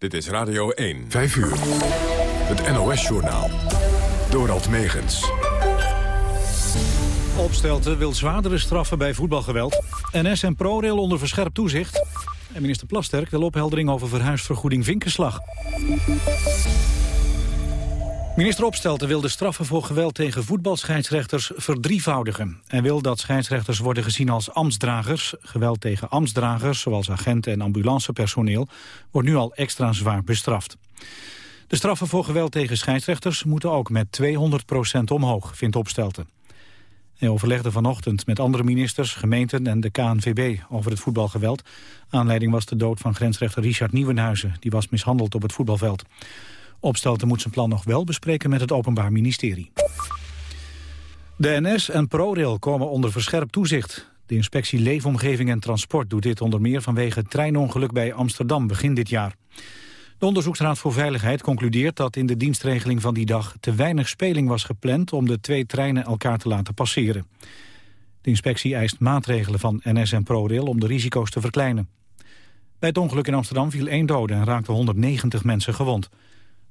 Dit is Radio 1. 5 uur. Het NOS-journaal. Dorald Megens. Opstelten wil zwaardere straffen bij voetbalgeweld. NS en ProRail onder verscherpt toezicht. En minister Plasterk wil opheldering over verhuisvergoeding Vinkenslag. Minister Opstelten wil de straffen voor geweld tegen voetbalscheidsrechters verdrievoudigen. Hij wil dat scheidsrechters worden gezien als ambtsdragers. Geweld tegen ambtsdragers, zoals agenten en ambulancepersoneel, wordt nu al extra zwaar bestraft. De straffen voor geweld tegen scheidsrechters moeten ook met 200% omhoog, vindt Opstelten. Hij overlegde vanochtend met andere ministers, gemeenten en de KNVB over het voetbalgeweld. Aanleiding was de dood van grensrechter Richard Nieuwenhuizen. Die was mishandeld op het voetbalveld. Opstelten moet zijn plan nog wel bespreken met het Openbaar Ministerie. De NS en ProRail komen onder verscherpt toezicht. De inspectie Leefomgeving en Transport doet dit onder meer vanwege het treinongeluk bij Amsterdam begin dit jaar. De Onderzoeksraad voor Veiligheid concludeert dat in de dienstregeling van die dag te weinig speling was gepland om de twee treinen elkaar te laten passeren. De inspectie eist maatregelen van NS en ProRail om de risico's te verkleinen. Bij het ongeluk in Amsterdam viel één dode en raakten 190 mensen gewond.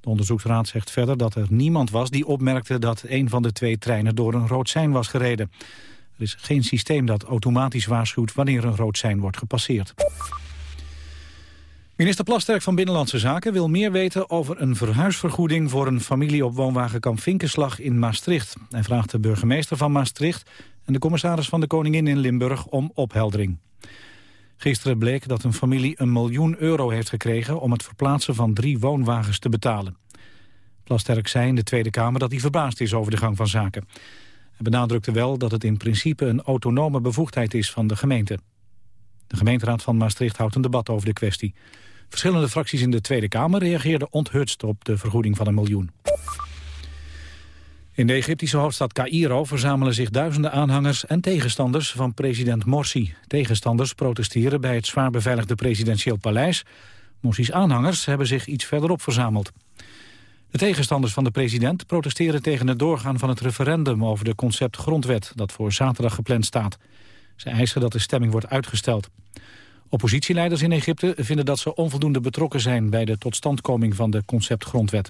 De onderzoeksraad zegt verder dat er niemand was die opmerkte dat een van de twee treinen door een rood sein was gereden. Er is geen systeem dat automatisch waarschuwt wanneer een rood sein wordt gepasseerd. Minister Plasterk van Binnenlandse Zaken wil meer weten over een verhuisvergoeding voor een familie op woonwagenkamp Vinkenslag in Maastricht. Hij vraagt de burgemeester van Maastricht en de commissaris van de Koningin in Limburg om opheldering. Gisteren bleek dat een familie een miljoen euro heeft gekregen... om het verplaatsen van drie woonwagens te betalen. Plasterk zei in de Tweede Kamer dat hij verbaasd is over de gang van zaken. Hij benadrukte wel dat het in principe een autonome bevoegdheid is van de gemeente. De gemeenteraad van Maastricht houdt een debat over de kwestie. Verschillende fracties in de Tweede Kamer reageerden onthutst op de vergoeding van een miljoen. In de Egyptische hoofdstad Cairo verzamelen zich duizenden aanhangers en tegenstanders van president Morsi. Tegenstanders protesteren bij het zwaar beveiligde presidentieel paleis. Morsi's aanhangers hebben zich iets verderop verzameld. De tegenstanders van de president protesteren tegen het doorgaan van het referendum over de concept grondwet dat voor zaterdag gepland staat. Ze eisen dat de stemming wordt uitgesteld. Oppositieleiders in Egypte vinden dat ze onvoldoende betrokken zijn bij de totstandkoming van de concept grondwet.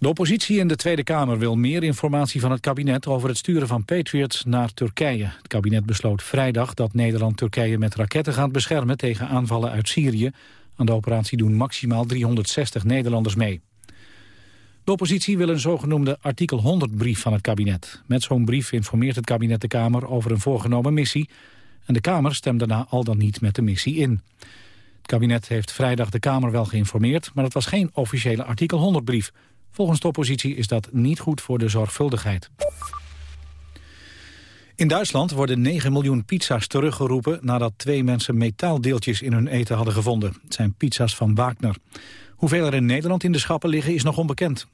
De oppositie in de Tweede Kamer wil meer informatie van het kabinet over het sturen van Patriots naar Turkije. Het kabinet besloot vrijdag dat Nederland Turkije met raketten gaat beschermen tegen aanvallen uit Syrië. Aan de operatie doen maximaal 360 Nederlanders mee. De oppositie wil een zogenoemde artikel 100-brief van het kabinet. Met zo'n brief informeert het kabinet de Kamer over een voorgenomen missie... en de Kamer stemt daarna al dan niet met de missie in. Het kabinet heeft vrijdag de Kamer wel geïnformeerd... maar het was geen officiële artikel 100-brief... Volgens de oppositie is dat niet goed voor de zorgvuldigheid. In Duitsland worden 9 miljoen pizza's teruggeroepen... nadat twee mensen metaaldeeltjes in hun eten hadden gevonden. Het zijn pizza's van Wagner. Hoeveel er in Nederland in de schappen liggen is nog onbekend.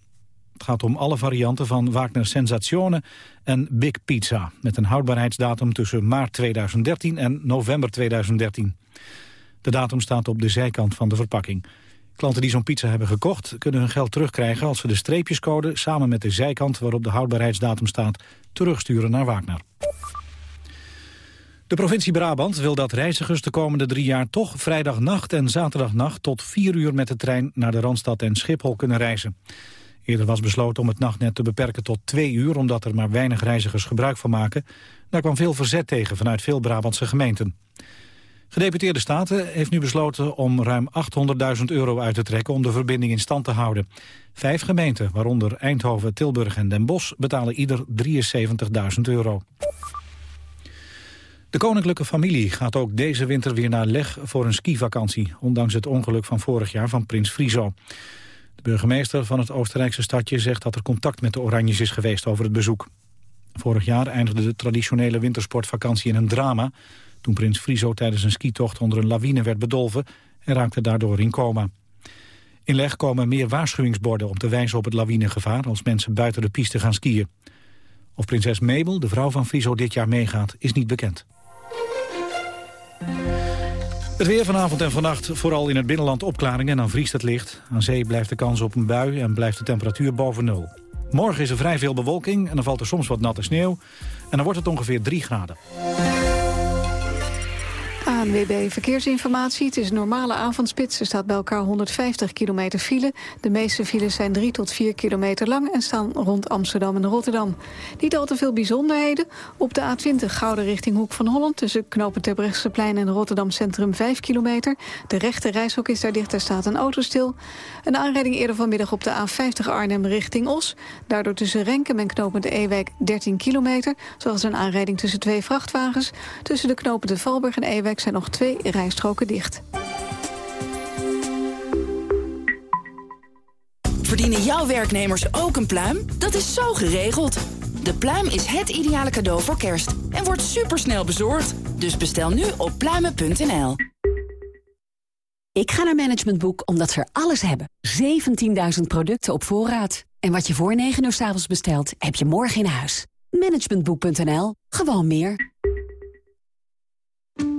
Het gaat om alle varianten van Wagner Sensazione en Big Pizza... met een houdbaarheidsdatum tussen maart 2013 en november 2013. De datum staat op de zijkant van de verpakking. Klanten die zo'n pizza hebben gekocht kunnen hun geld terugkrijgen... als ze de streepjescode samen met de zijkant waarop de houdbaarheidsdatum staat... terugsturen naar Wagner. De provincie Brabant wil dat reizigers de komende drie jaar toch vrijdagnacht en zaterdagnacht tot vier uur met de trein naar de Randstad en Schiphol kunnen reizen. Eerder was besloten om het nachtnet te beperken tot twee uur omdat er maar weinig reizigers gebruik van maken. Daar kwam veel verzet tegen vanuit veel Brabantse gemeenten. Gedeputeerde Staten heeft nu besloten om ruim 800.000 euro uit te trekken om de verbinding in stand te houden. Vijf gemeenten, waaronder Eindhoven, Tilburg en Den Bosch, betalen ieder 73.000 euro. De koninklijke familie gaat ook deze winter weer naar Leg voor een skivakantie, ondanks het ongeluk van vorig jaar van prins Friso. De burgemeester van het Oostenrijkse stadje zegt dat er contact met de Oranjes is geweest over het bezoek. Vorig jaar eindigde de traditionele wintersportvakantie in een drama toen prins Friso tijdens een skitocht onder een lawine werd bedolven en raakte daardoor in coma. In Leg komen meer waarschuwingsborden om te wijzen op het lawinegevaar als mensen buiten de piste gaan skiën. Of prinses Mabel, de vrouw van Friso, dit jaar meegaat, is niet bekend. Het weer vanavond en vannacht, vooral in het binnenland opklaringen en dan vriest het licht. Aan zee blijft de kans op een bui en blijft de temperatuur boven nul. Morgen is er vrij veel bewolking en dan valt er soms wat natte sneeuw. En dan wordt het ongeveer 3 graden. ANWB Verkeersinformatie. Het is normale avondspits. Er staat bij elkaar 150 kilometer file. De meeste files zijn 3 tot 4 kilometer lang... en staan rond Amsterdam en Rotterdam. Niet al te veel bijzonderheden. Op de A20 Gouden richting Hoek van Holland... tussen knopen Terbrechtseplein en Rotterdam Centrum 5 kilometer. De rechte reishok is daar dicht, daar staat een auto stil. Een aanrijding eerder vanmiddag op de A50 Arnhem richting Os. Daardoor tussen Renkem en knopen de Ewijk 13 kilometer. Zoals een aanrijding tussen twee vrachtwagens. Tussen de knopen de Valburg en Ewijk zijn nog twee rijstroken dicht. Verdienen jouw werknemers ook een pluim? Dat is zo geregeld. De pluim is het ideale cadeau voor kerst en wordt supersnel bezorgd. Dus bestel nu op pluimen.nl. Ik ga naar Management Boek omdat ze er alles hebben. 17.000 producten op voorraad. En wat je voor 9 uur s avonds bestelt, heb je morgen in huis. Managementboek.nl. Gewoon meer.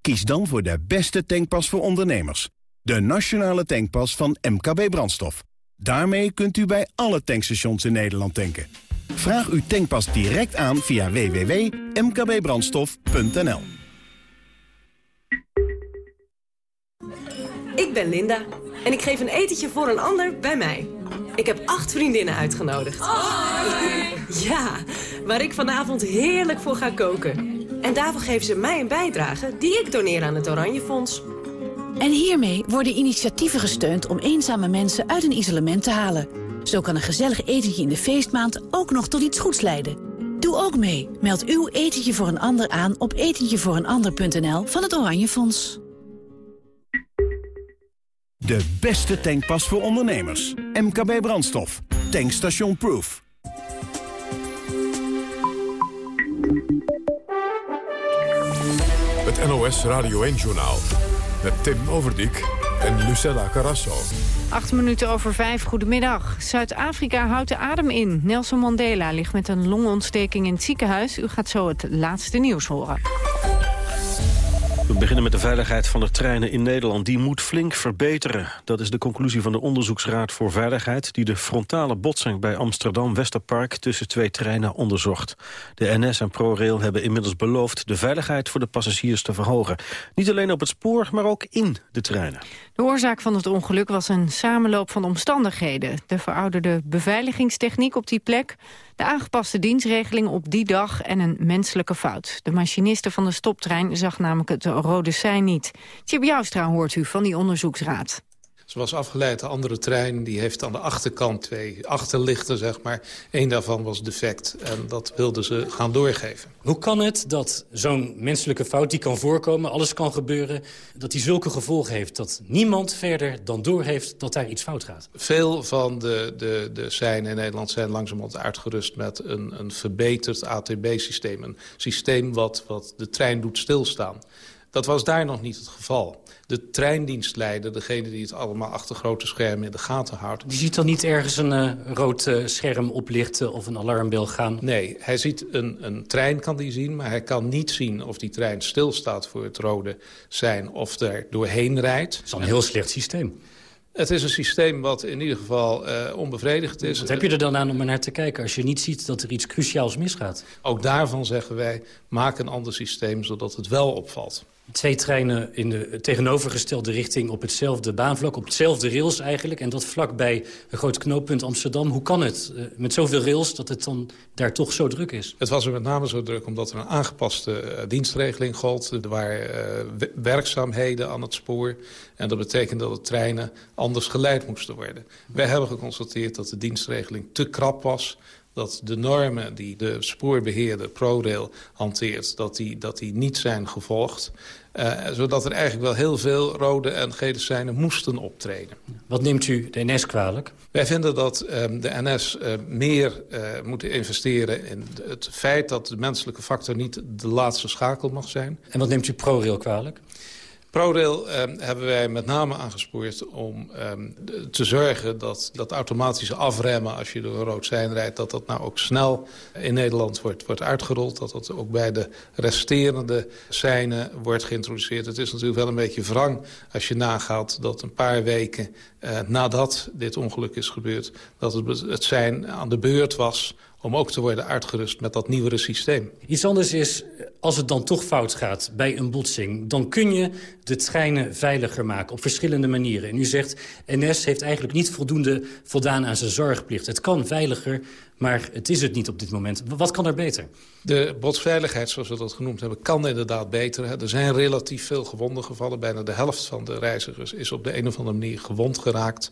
kies dan voor de beste tankpas voor ondernemers. De Nationale Tankpas van MKB Brandstof. Daarmee kunt u bij alle tankstations in Nederland tanken. Vraag uw tankpas direct aan via www.mkbbrandstof.nl Ik ben Linda en ik geef een etentje voor een ander bij mij. Ik heb acht vriendinnen uitgenodigd. Ja, waar ik vanavond heerlijk voor ga koken. En daarvoor geven ze mij een bijdrage die ik doneer aan het Oranje Fonds. En hiermee worden initiatieven gesteund om eenzame mensen uit een isolement te halen. Zo kan een gezellig etentje in de feestmaand ook nog tot iets goeds leiden. Doe ook mee. Meld uw etentje voor een ander aan op etentjevooreenander.nl van het Oranje Fonds. De beste tankpas voor ondernemers. MKB Brandstof. Tankstation Proof. NOS Radio 1-journaal. Met Tim Overdijk en Lucella Carrasso. Acht minuten over vijf, goedemiddag. Zuid-Afrika houdt de adem in. Nelson Mandela ligt met een longontsteking in het ziekenhuis. U gaat zo het laatste nieuws horen. We beginnen met de veiligheid van de treinen in Nederland. Die moet flink verbeteren. Dat is de conclusie van de Onderzoeksraad voor Veiligheid... die de frontale botsing bij Amsterdam-Westerpark tussen twee treinen onderzocht. De NS en ProRail hebben inmiddels beloofd... de veiligheid voor de passagiers te verhogen. Niet alleen op het spoor, maar ook in de treinen. De oorzaak van het ongeluk was een samenloop van omstandigheden. De verouderde beveiligingstechniek op die plek... de aangepaste dienstregeling op die dag en een menselijke fout. De machiniste van de stoptrein zag namelijk het rode sein niet. Tjib Joustra hoort u van die onderzoeksraad. Ze was afgeleid, de andere trein die heeft aan de achterkant twee achterlichten, zeg maar. Eén daarvan was defect en dat wilden ze gaan doorgeven. Hoe kan het dat zo'n menselijke fout die kan voorkomen, alles kan gebeuren... dat die zulke gevolgen heeft dat niemand verder dan doorheeft dat daar iets fout gaat? Veel van de, de, de seinen in Nederland zijn langzamerhand uitgerust met een, een verbeterd ATB-systeem. Een systeem wat, wat de trein doet stilstaan. Dat was daar nog niet het geval de treindienstleider, degene die het allemaal achter grote schermen in de gaten houdt. Die ziet dan niet ergens een uh, rood uh, scherm oplichten of een alarmbel gaan? Nee, hij ziet een, een trein kan die zien, maar hij kan niet zien of die trein stilstaat voor het rode zijn of er doorheen rijdt. Dat is een heel slecht systeem. Het is een systeem wat in ieder geval uh, onbevredigend is. Wat heb je er dan aan om er naar te kijken als je niet ziet dat er iets cruciaals misgaat? Ook daarvan zeggen wij, maak een ander systeem zodat het wel opvalt. Twee treinen in de tegenovergestelde richting op hetzelfde baanvlak, op hetzelfde rails eigenlijk. En dat vlak bij een groot knooppunt Amsterdam. Hoe kan het uh, met zoveel rails dat het dan daar toch zo druk is? Het was er met name zo druk omdat er een aangepaste uh, dienstregeling gold. Er waren uh, werkzaamheden aan het spoor. En dat betekent dat de treinen anders geleid moesten worden. Wij hebben geconstateerd dat de dienstregeling te krap was dat de normen die de spoorbeheerder ProRail hanteert... dat die, dat die niet zijn gevolgd. Uh, zodat er eigenlijk wel heel veel rode en gele seinen moesten optreden. Wat neemt u de NS kwalijk? Wij vinden dat um, de NS uh, meer uh, moet investeren in het feit... dat de menselijke factor niet de laatste schakel mag zijn. En wat neemt u ProRail kwalijk? ProRail eh, hebben wij met name aangespoord om eh, te zorgen dat dat automatische afremmen als je door een rood sein rijdt, dat dat nou ook snel in Nederland wordt, wordt uitgerold. Dat dat ook bij de resterende seinen wordt geïntroduceerd. Het is natuurlijk wel een beetje wrang als je nagaat dat een paar weken eh, nadat dit ongeluk is gebeurd, dat het, het sein aan de beurt was om ook te worden uitgerust met dat nieuwere systeem. Iets anders is, als het dan toch fout gaat bij een botsing... dan kun je de treinen veiliger maken op verschillende manieren. En u zegt, NS heeft eigenlijk niet voldoende voldaan aan zijn zorgplicht. Het kan veiliger, maar het is het niet op dit moment. Wat kan er beter? De botsveiligheid, zoals we dat genoemd hebben, kan inderdaad beter. Er zijn relatief veel gewonden gevallen. Bijna de helft van de reizigers is op de een of andere manier gewond geraakt.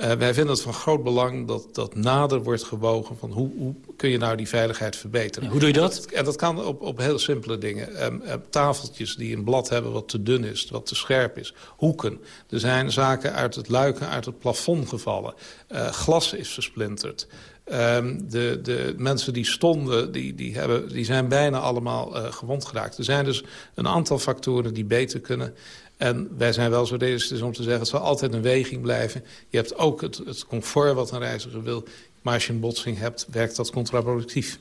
Uh, wij vinden het van groot belang dat, dat nader wordt gewogen... van hoe, hoe kun je nou die veiligheid verbeteren. hoe doe je dat? En dat kan op, op heel simpele dingen. Um, uh, tafeltjes die een blad hebben wat te dun is, wat te scherp is. Hoeken. Er zijn zaken uit het luiken, uit het plafond gevallen. Uh, glas is versplinterd. Um, de, de mensen die stonden, die, die, hebben, die zijn bijna allemaal gewond geraakt. Er zijn dus een aantal factoren die beter kunnen. En wij zijn wel zo realistisch om te zeggen... het zal altijd een weging blijven. Je hebt ook het, het comfort wat een reiziger wil. Maar als je een botsing hebt, werkt dat contraproductief.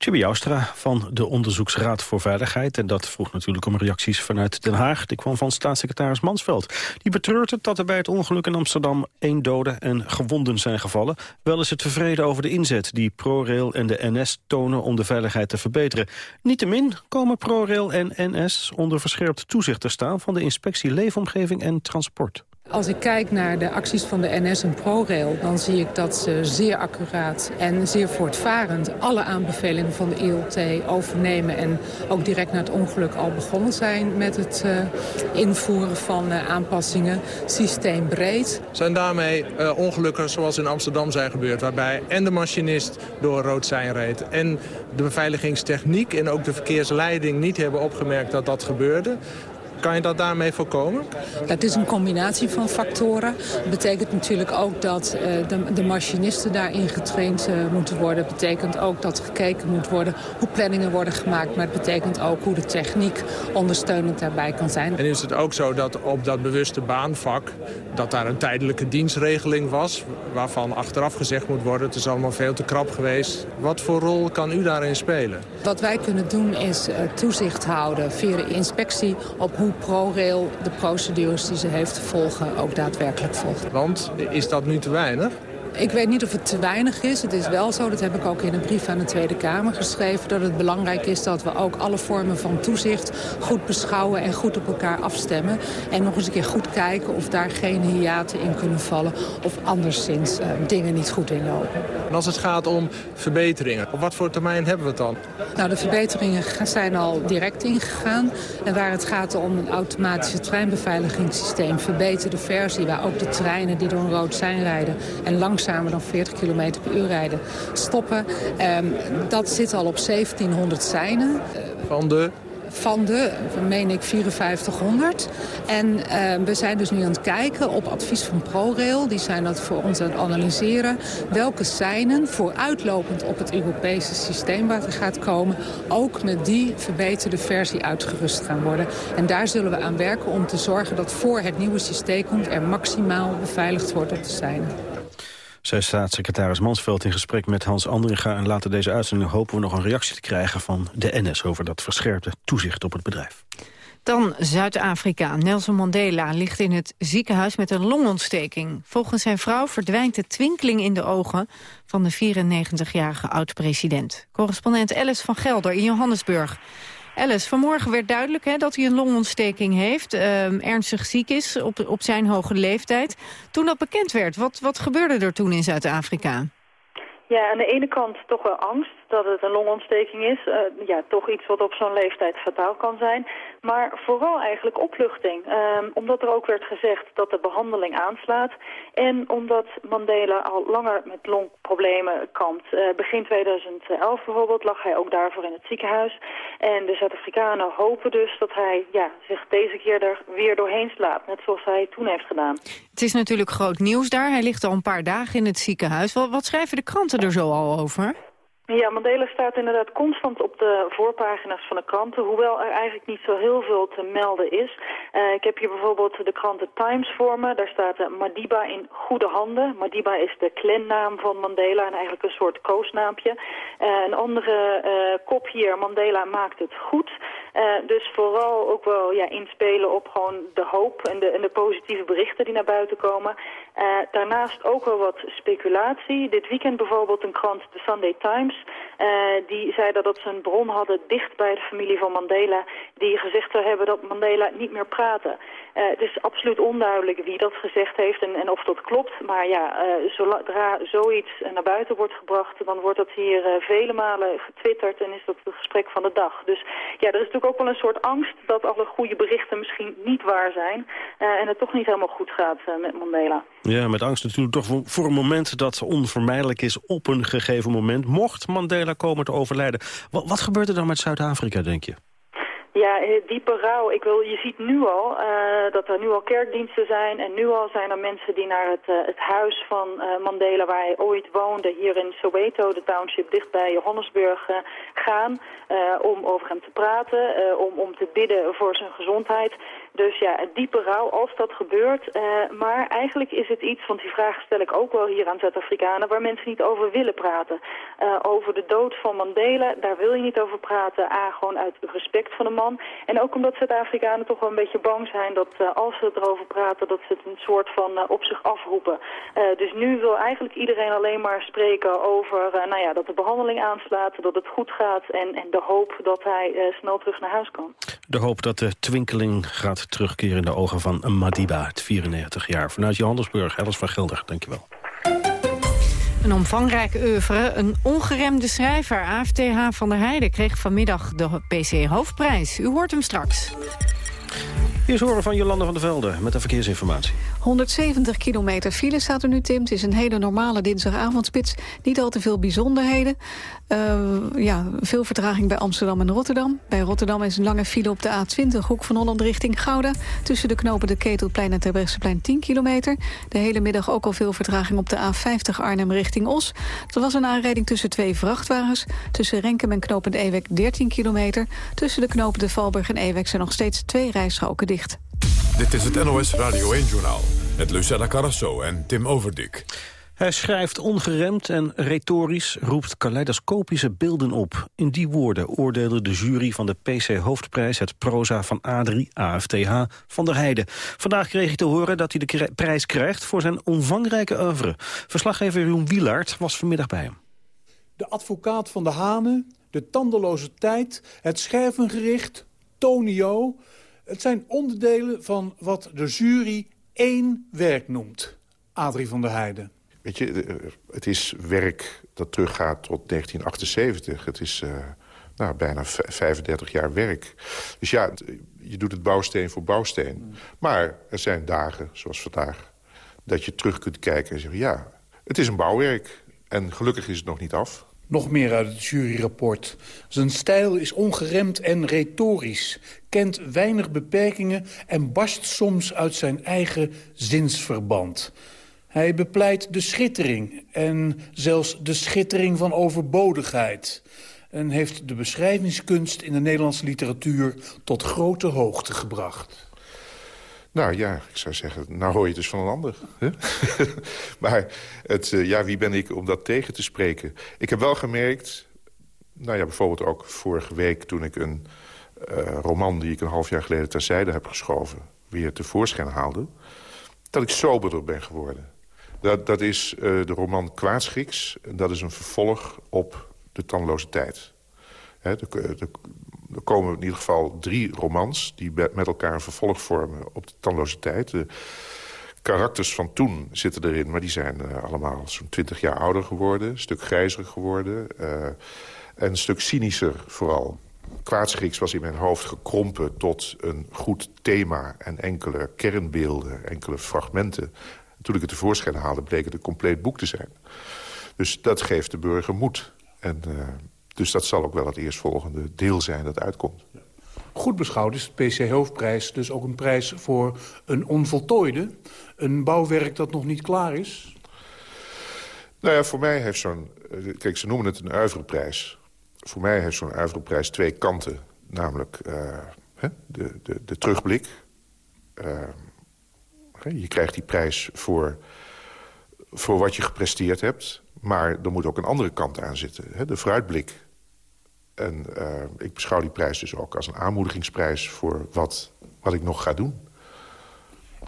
Chibi Joustra van de Onderzoeksraad voor Veiligheid. En dat vroeg natuurlijk om reacties vanuit Den Haag. Die kwam van staatssecretaris Mansveld. Die betreurt het dat er bij het ongeluk in Amsterdam één dode en gewonden zijn gevallen. Wel is het tevreden over de inzet die ProRail en de NS tonen om de veiligheid te verbeteren. Niettemin komen ProRail en NS onder verscherpt toezicht te staan van de inspectie Leefomgeving en Transport. Als ik kijk naar de acties van de NS en ProRail... dan zie ik dat ze zeer accuraat en zeer voortvarend... alle aanbevelingen van de ILT overnemen... en ook direct na het ongeluk al begonnen zijn... met het uh, invoeren van uh, aanpassingen, systeembreed. Zijn daarmee uh, ongelukken zoals in Amsterdam zijn gebeurd... waarbij en de machinist door rood zijn reed... en de beveiligingstechniek en ook de verkeersleiding niet hebben opgemerkt dat dat gebeurde... Kan je dat daarmee voorkomen? Het is een combinatie van factoren. Dat betekent natuurlijk ook dat uh, de, de, machinisten daarin getraind uh, moeten worden. Het betekent ook dat gekeken moet worden hoe planningen worden gemaakt. Maar het betekent ook hoe de techniek ondersteunend daarbij kan zijn. En is het ook zo dat op dat bewuste baanvak... dat daar een tijdelijke dienstregeling was... waarvan achteraf gezegd moet worden... het is allemaal veel te krap geweest. Wat voor rol kan u daarin spelen? Wat wij kunnen doen is uh, toezicht houden via de inspectie... op hoe hoe ProRail de procedures die ze heeft te volgen ook daadwerkelijk volgt. Want is dat nu te weinig? Ik weet niet of het te weinig is. Het is wel zo, dat heb ik ook in een brief aan de Tweede Kamer geschreven... dat het belangrijk is dat we ook alle vormen van toezicht goed beschouwen... en goed op elkaar afstemmen. En nog eens een keer goed kijken of daar geen hiaten in kunnen vallen... of anderszins uh, dingen niet goed inlopen. En als het gaat om verbeteringen, op wat voor termijn hebben we het dan? Nou, de verbeteringen zijn al direct ingegaan. En waar het gaat om een automatische treinbeveiligingssysteem... verbeterde versie, waar ook de treinen die door een rood zijn rijden... en langzaam langzamer dan 40 km per uur rijden stoppen. Um, dat zit al op 1700 seinen. Van de van de, meen ik, 5400. En uh, we zijn dus nu aan het kijken op advies van ProRail. Die zijn dat voor ons aan het analyseren. Welke seinen vooruitlopend op het Europese systeem waar het gaat komen... ook met die verbeterde versie uitgerust gaan worden. En daar zullen we aan werken om te zorgen dat voor het nieuwe systeem komt... er maximaal beveiligd wordt op de seinen. Zij staatssecretaris Mansveld in gesprek met Hans Andringa... en later deze uitzending hopen we nog een reactie te krijgen van de NS... over dat verscherpte toezicht op het bedrijf. Dan Zuid-Afrika. Nelson Mandela ligt in het ziekenhuis met een longontsteking. Volgens zijn vrouw verdwijnt de twinkeling in de ogen... van de 94-jarige oud-president. Correspondent Alice van Gelder in Johannesburg. Alice, vanmorgen werd duidelijk hè, dat hij een longontsteking heeft. Uh, ernstig ziek is op, op zijn hoge leeftijd. Toen dat bekend werd, wat, wat gebeurde er toen in Zuid-Afrika? Ja, aan de ene kant toch wel angst dat het een longontsteking is. Uh, ja, toch iets wat op zo'n leeftijd fataal kan zijn. Maar vooral eigenlijk opluchting. Uh, omdat er ook werd gezegd dat de behandeling aanslaat. En omdat Mandela al langer met longproblemen kampt. Uh, begin 2011 bijvoorbeeld lag hij ook daarvoor in het ziekenhuis. En de Zuid-Afrikanen hopen dus dat hij ja, zich deze keer er weer doorheen slaat. Net zoals hij toen heeft gedaan. Het is natuurlijk groot nieuws daar. Hij ligt al een paar dagen in het ziekenhuis. Wat, wat schrijven de kranten er zo al over? Ja, Mandela staat inderdaad constant op de voorpagina's van de kranten, hoewel er eigenlijk niet zo heel veel te melden is. Uh, ik heb hier bijvoorbeeld de krant The Times voor me. Daar staat uh, Madiba in goede handen. Madiba is de clannaam van Mandela en eigenlijk een soort koosnaampje. Uh, een andere kop hier, Mandela maakt het goed. dus vooral ook wel ja, inspelen op gewoon de hoop en de, en de positieve berichten die naar buiten komen. daarnaast ook wel wat speculatie. Dit weekend bijvoorbeeld een krant, The Sunday Times. Uh, die zeiden dat ze een bron hadden dicht bij de familie van Mandela... die gezegd zou hebben dat Mandela niet meer praatte. Uh, het is absoluut onduidelijk wie dat gezegd heeft en, en of dat klopt. Maar ja, uh, zodra zoiets naar buiten wordt gebracht... dan wordt dat hier vele malen getwitterd en is dat het gesprek van de dag. Dus ja, er is natuurlijk ook wel een soort angst dat alle goede berichten misschien niet waar zijn... en het toch niet helemaal goed gaat met Mandela. Ja, met angst natuurlijk toch voor, een moment dat onvermijdelijk is op een gegeven moment. Mocht Mandela komen te overlijden. Wat, wat gebeurt er dan met Zuid-Afrika, denk je? Ja, diepe rouw. Ik wil, je ziet nu al uh, dat er nu al kerkdiensten zijn. En nu al zijn er mensen die naar het, uh, het huis van uh, Mandela, waar hij ooit woonde, hier in Soweto, de township dicht bij Johannesburg, gaan. om over hem te praten, om, om te bidden voor zijn gezondheid. Dus ja, diepe rouw als dat gebeurt. Uh, maar eigenlijk is het iets, want die vraag stel ik ook wel hier aan Zuid-Afrikanen... waar mensen niet over willen praten. Uh, over de dood van Mandela, daar wil je niet over praten. A, gewoon uit respect van de man. En ook omdat Zuid-Afrikanen toch wel een beetje bang zijn... dat uh, als ze erover praten, dat ze het een soort van op zich afroepen. dus nu wil eigenlijk iedereen alleen maar spreken over... nou ja, dat de behandeling aanslaat, dat het goed gaat... en, en de hoop dat hij snel terug naar huis kan. De hoop dat de twinkeling gaat terugkeren in de ogen van Madiba, het 94 jaar. Vanuit Johannesburg, Alice van Gelder, dankjewel. Een omvangrijke oeuvre, een ongeremde schrijver, AFTH van der Heijden... kreeg vanmiddag de PC-hoofdprijs. U hoort hem straks. Eerst horen van Jolanda van der Velde met de verkeersinformatie. 170 kilometer file staat er nu, Tim. Het is een hele normale dinsdagavondspits. Niet al te veel bijzonderheden. Uh, ja, veel vertraging bij Amsterdam en Rotterdam. Bij Rotterdam is een lange file op de A20, hoek van Holland richting Gouda. Tussen de knopen de Ketelplein en Terbrechtseplein 10 kilometer. De hele middag ook al veel vertraging op de A50 Arnhem richting Os. Er was een aanrijding tussen twee vrachtwagens. Tussen Renkem en knopen de Ewek 13 kilometer. Tussen de knopen de Valburg en Ewek zijn nog steeds twee rijstroken dicht. Dit is het NOS Radio 1-journaal met Lucella Carrasso en Tim Overdik. Hij schrijft ongeremd en retorisch, roept kaleidoscopische beelden op. In die woorden oordeelde de jury van de PC-hoofdprijs... het proza van Adrie, AFTH, van der Heijden. Vandaag kreeg hij te horen dat hij de prijs krijgt... voor zijn omvangrijke oeuvre. Verslaggever Jeroen Wielaert was vanmiddag bij hem. De advocaat van de Hanen, de tandeloze tijd, het schervengericht, Tonio... Het zijn onderdelen van wat de jury één werk noemt. Adrie van der Heijden. Weet je, eh, het is werk dat teruggaat tot 1978. Het is uh, nou, bijna 35 jaar werk. Dus ja, je doet het bouwsteen voor bouwsteen. Maar er zijn dagen, zoals vandaag, dat je terug kunt kijken en zeggen... ja, het is een bouwwerk en gelukkig is het nog niet af. Nog meer uit het juryrapport. Zijn stijl is ongeremd en retorisch, kent weinig beperkingen... en barst soms uit zijn eigen zinsverband. Hij bepleit de schittering en zelfs de schittering van overbodigheid... en heeft de beschrijvingskunst in de Nederlandse literatuur tot grote hoogte gebracht. Nou ja, ik zou zeggen, nou hoor je het dus van een ander. Maar het, uh, ja, wie ben ik om dat tegen te spreken? Ik heb wel gemerkt, nou ja, bijvoorbeeld ook vorige week... toen ik een uh, roman die ik een half jaar geleden terzijde heb geschoven... weer tevoorschijn haalde, dat ik soberder ben geworden. Dat, dat is uh, de roman Kwaadschiks. Dat is een vervolg op De Tandeloze Tijd. Er komen in ieder geval drie romans... die met elkaar een vervolg vormen op de tandloze tijd. De karakters van toen zitten erin, maar die zijn uh, allemaal zo'n twintig jaar ouder geworden. Een stuk grijzer geworden. Uh, en een stuk cynischer vooral. Kwaadschriks was in mijn hoofd gekrompen tot een goed thema... en enkele kernbeelden, enkele fragmenten. Toen ik het tevoorschijn haalde, bleek het een compleet boek te zijn. Dus dat geeft de burger moed. En, uh, dus dat zal ook wel het eerstvolgende deel zijn dat uitkomt. Goed beschouwd is de PC-hoofdprijs dus ook een prijs voor een onvoltooide... een bouwwerk dat nog niet klaar is? Nou ja, voor mij heeft zo'n... Kijk, ze noemen het een uiverprijs. Voor mij heeft zo'n uiverprijs twee kanten. Namelijk uh, de, de, de terugblik. Uh, je krijgt die prijs voor, voor wat je gepresteerd hebt. Maar er moet ook een andere kant aan zitten. De vooruitblik. En uh, ik beschouw die prijs dus ook als een aanmoedigingsprijs... voor wat, wat ik nog ga doen.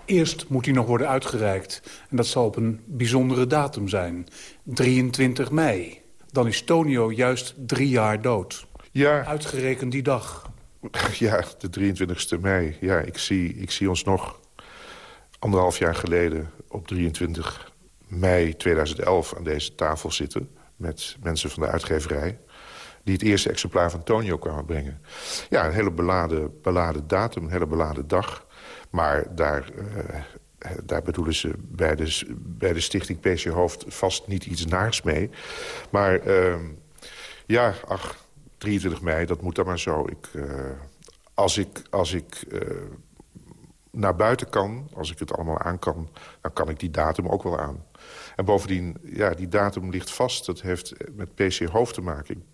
Eerst moet die nog worden uitgereikt. En dat zal op een bijzondere datum zijn. 23 mei. Dan is Tonio juist drie jaar dood. Ja. Uitgerekend die dag. Ja, de 23e mei. Ja, ik zie, ik zie ons nog anderhalf jaar geleden op 23 mei 2011 aan deze tafel zitten... met mensen van de uitgeverij die het eerste exemplaar van Tonio kwamen brengen. Ja, een hele beladen, beladen datum, een hele beladen dag. Maar daar, uh, daar bedoelen ze bij de, bij de stichting PC Hoofd vast niet iets naars mee. Maar uh, ja, ach, 23 mei, dat moet dan maar zo. Ik, uh, als ik, als ik uh, naar buiten kan, als ik het allemaal aan kan... dan kan ik die datum ook wel aan. En bovendien, ja, die datum ligt vast. Dat heeft met PC Hoofd te maken.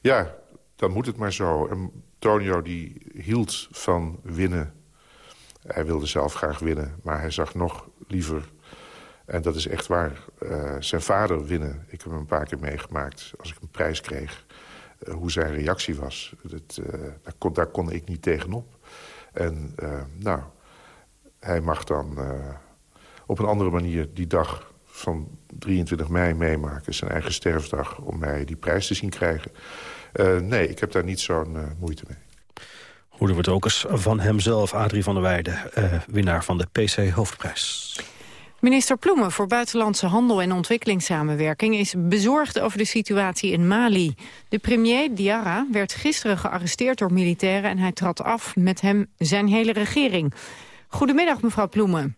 Ja, dan moet het maar zo. En Tonio die hield van winnen. Hij wilde zelf graag winnen, maar hij zag nog liever... en dat is echt waar, uh, zijn vader winnen. Ik heb hem een paar keer meegemaakt als ik een prijs kreeg. Uh, hoe zijn reactie was. Dat, uh, daar, kon, daar kon ik niet tegenop. En nou, hij mag dan op een andere manier die dag van 23 mei meemaken. Zijn eigen sterfdag om mij die prijs te zien krijgen. Uh, nee, ik heb daar niet zo'n uh, moeite mee. Hoorden we het ook eens van hemzelf, Adrie van der Weijden... Uh, winnaar van de PC Hoofdprijs. Minister Ploemen voor Buitenlandse Handel en Ontwikkelingssamenwerking... is bezorgd over de situatie in Mali. De premier Diarra werd gisteren gearresteerd door militairen... en hij trad af met hem zijn hele regering. Goedemiddag, mevrouw Ploemen.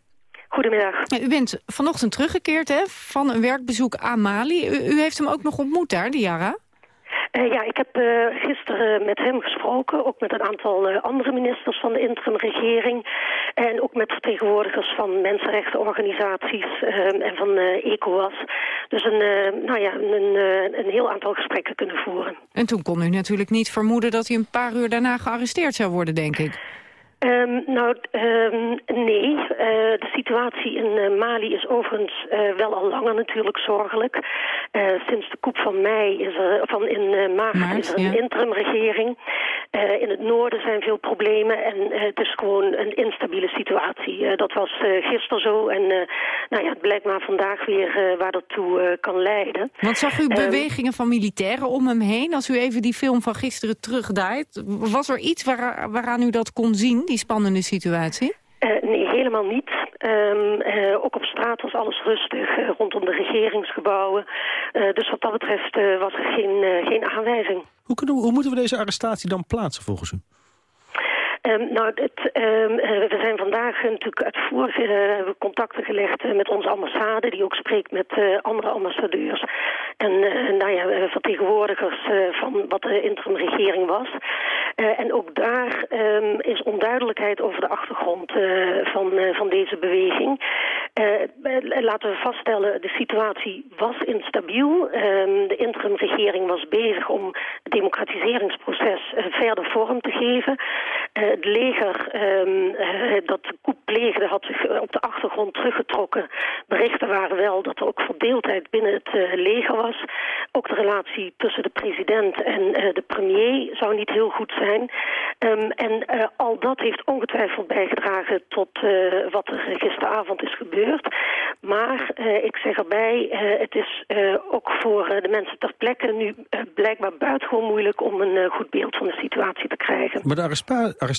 Goedemiddag. U bent vanochtend teruggekeerd hè, van een werkbezoek aan Mali. U, u heeft hem ook nog ontmoet daar, Diarra? Uh, ja, ik heb uh, gisteren met hem gesproken, ook met een aantal uh, andere ministers van de interimregering en ook met vertegenwoordigers van mensenrechtenorganisaties en van ECOWAS. Dus een, nou ja, een, een heel aantal gesprekken kunnen voeren. En toen kon u natuurlijk niet vermoeden dat hij een paar uur daarna gearresteerd zou worden, denk ik. Um, nou, um, nee. Uh, de situatie in uh, Mali is overigens uh, wel al langer natuurlijk zorgelijk. sinds de koep van mei is er, van in maart, maart, is er een ja. interimregering. in het noorden zijn veel problemen en het is gewoon een instabiele situatie. dat was gisteren zo en nou ja, het blijkt maar vandaag weer waar dat toe kan leiden. Want zag u ehm, bewegingen van militairen om hem heen? Als u even die film van gisteren terugdraait, was er iets waar, waaraan u dat kon zien? Die spannende situatie? Uh, nee, helemaal niet. Um, uh, ook op straat was alles rustig, uh, rondom de regeringsgebouwen. dus wat dat betreft was er geen, geen aanwijzing. Hoe, kunnen we, hoe moeten we deze arrestatie dan plaatsen volgens u? Um, nou, het, um, we zijn vandaag natuurlijk uitvoerig uh, contacten gelegd uh, met onze ambassade, die ook spreekt met uh, andere ambassadeurs. En nou ja, vertegenwoordigers van wat de interimregering was. en ook daar um, is onduidelijkheid over de achtergrond van, van deze beweging. laten we vaststellen, de situatie was instabiel. de interimregering was bezig om het democratiseringsproces verder vorm te geven het leger um, uh, dat de koep pleegde had zich eh, op de achtergrond teruggetrokken. Berichten waren wel dat er ook verdeeldheid binnen het uh, leger was. Ook de relatie tussen de president en de premier zou niet heel goed zijn. Um, en al dat heeft ongetwijfeld bijgedragen tot wat er gisteravond is gebeurd. Maar ik zeg erbij, het is ook voor de mensen ter plekke nu blijkbaar buitengewoon moeilijk om een goed beeld van de situatie te krijgen. Maar de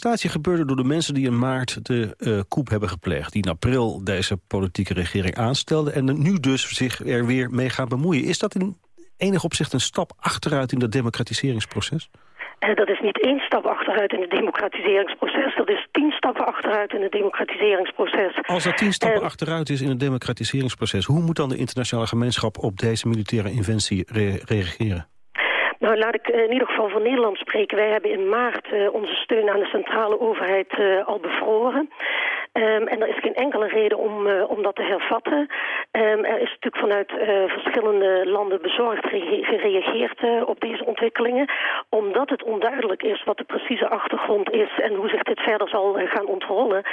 arrestatie gebeurde door de mensen die in maart de uh, coup hebben gepleegd. Die in april deze politieke regering aanstelden en nu dus zich er weer mee gaan bemoeien. Is dat in enig opzicht een stap achteruit in dat democratiseringsproces? Uh, dat is niet één stap achteruit in het democratiseringsproces. Dat is tien stappen achteruit in het democratiseringsproces. Als er tien stappen uh, achteruit is in het democratiseringsproces... hoe moet dan de internationale gemeenschap op deze militaire inventie re reageren? Nou, laat ik in ieder geval voor Nederland spreken. Wij hebben in maart uh, onze steun aan de centrale overheid uh, al bevroren. Um, en er is geen enkele reden om, om dat te hervatten. Um, er is natuurlijk vanuit verschillende landen bezorgd gereageerd op deze ontwikkelingen. Omdat het onduidelijk is wat de precieze achtergrond is en hoe zich dit verder zal gaan ontrollen.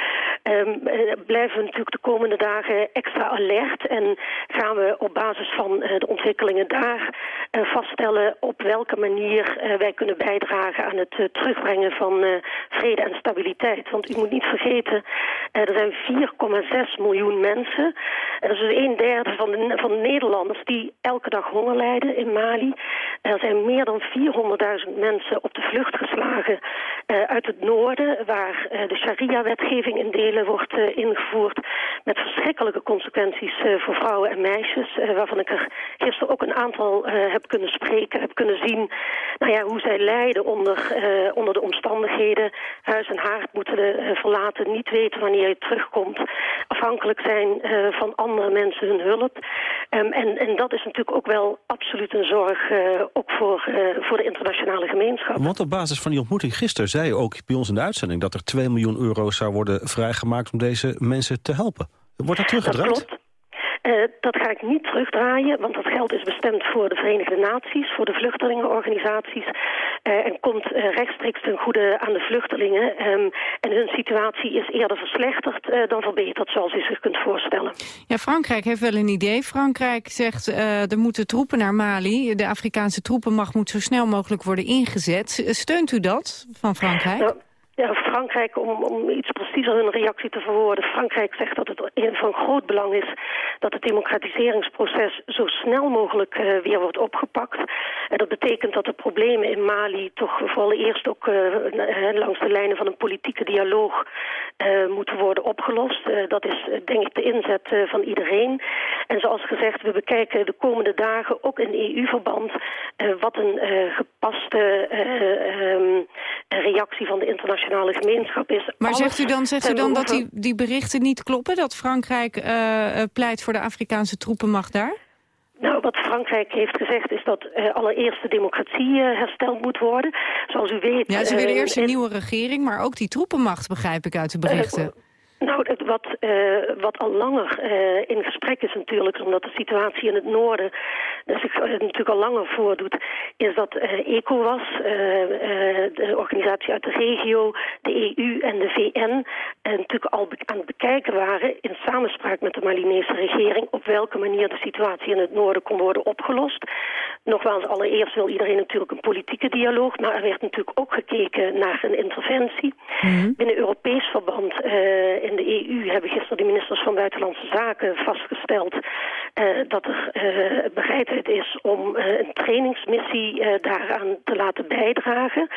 Um, blijven we natuurlijk de komende dagen extra alert. En gaan we op basis van de ontwikkelingen daar vaststellen op welke manier wij kunnen bijdragen aan het terugbrengen van vrede en stabiliteit. Want u moet niet vergeten... Er zijn 4,6 miljoen mensen. En dat is dus een derde van de, van de Nederlanders die elke dag honger lijden in Mali. Er zijn meer dan 400.000 mensen op de vlucht geslagen uit het noorden... waar de sharia-wetgeving in delen wordt ingevoerd... met verschrikkelijke consequenties voor vrouwen en meisjes... waarvan ik er gisteren ook een aantal heb kunnen spreken, heb kunnen zien... Nou ja, hoe zij lijden onder, onder de omstandigheden. Huis en haard moeten verlaten, niet weten wanneer je terugkomt, afhankelijk zijn uh, van andere mensen hun hulp. Um, en, en dat is natuurlijk ook wel absoluut een zorg, ook voor, voor de internationale gemeenschap. Want op basis van die ontmoeting gisteren zei ook bij ons in de uitzending... dat er 2 miljoen euro zou worden vrijgemaakt om deze mensen te helpen. Wordt dat teruggedraaid? Dat klopt. Uh, dat ga ik niet terugdraaien, want dat geld is bestemd voor de Verenigde Naties, voor de vluchtelingenorganisaties uh, en komt uh, rechtstreeks ten goede aan de vluchtelingen. Um, en hun situatie is eerder verslechterd dan verbeterd, zoals u zich kunt voorstellen. Ja, Frankrijk heeft wel een idee. Frankrijk zegt er moeten troepen naar Mali. De Afrikaanse troepenmacht moet zo snel mogelijk worden ingezet. Steunt u dat van Frankrijk? Nou, Frankrijk, om, om iets preciezer hun reactie te verwoorden... Frankrijk zegt dat het van groot belang is dat het democratiseringsproces zo snel mogelijk uh, weer wordt opgepakt. En dat betekent dat de problemen in Mali toch vooral eerst ook uh, langs de lijnen van een politieke dialoog moeten worden opgelost. dat is denk ik de inzet van iedereen. En zoals gezegd, we bekijken de komende dagen ook in EU-verband wat een gepaste um, reactie van de internationale gemeenschap is. Maar zegt u dan, zegt u dan dat die, die berichten niet kloppen? Dat Frankrijk uh, pleit voor de Afrikaanse troepenmacht daar? Nou, wat Frankrijk heeft gezegd is dat uh, allereerst de democratie uh, hersteld moet worden. Zoals u weet... Ja, ze willen eerst een nieuwe regering, maar ook die troepenmacht, begrijp ik uit de berichten. Nou, wat, uh, wat al langer uh, in gesprek is natuurlijk, omdat de situatie in het noorden uh, zich natuurlijk al langer voordoet, is dat ECOWAS, de organisatie uit de regio, de EU en de VN, natuurlijk al aan het bekijken waren in samenspraak met de Malinese regering op welke manier de situatie in het noorden kon worden opgelost. Nogmaals, allereerst wil iedereen natuurlijk een politieke dialoog, maar er werd natuurlijk ook gekeken naar een interventie. Mm -hmm. Binnen Europees verband in de EU hebben gisteren de ministers van Buitenlandse Zaken vastgesteld dat er uh, bereidheid is om uh, een trainingsmissie daaraan te laten bijdragen.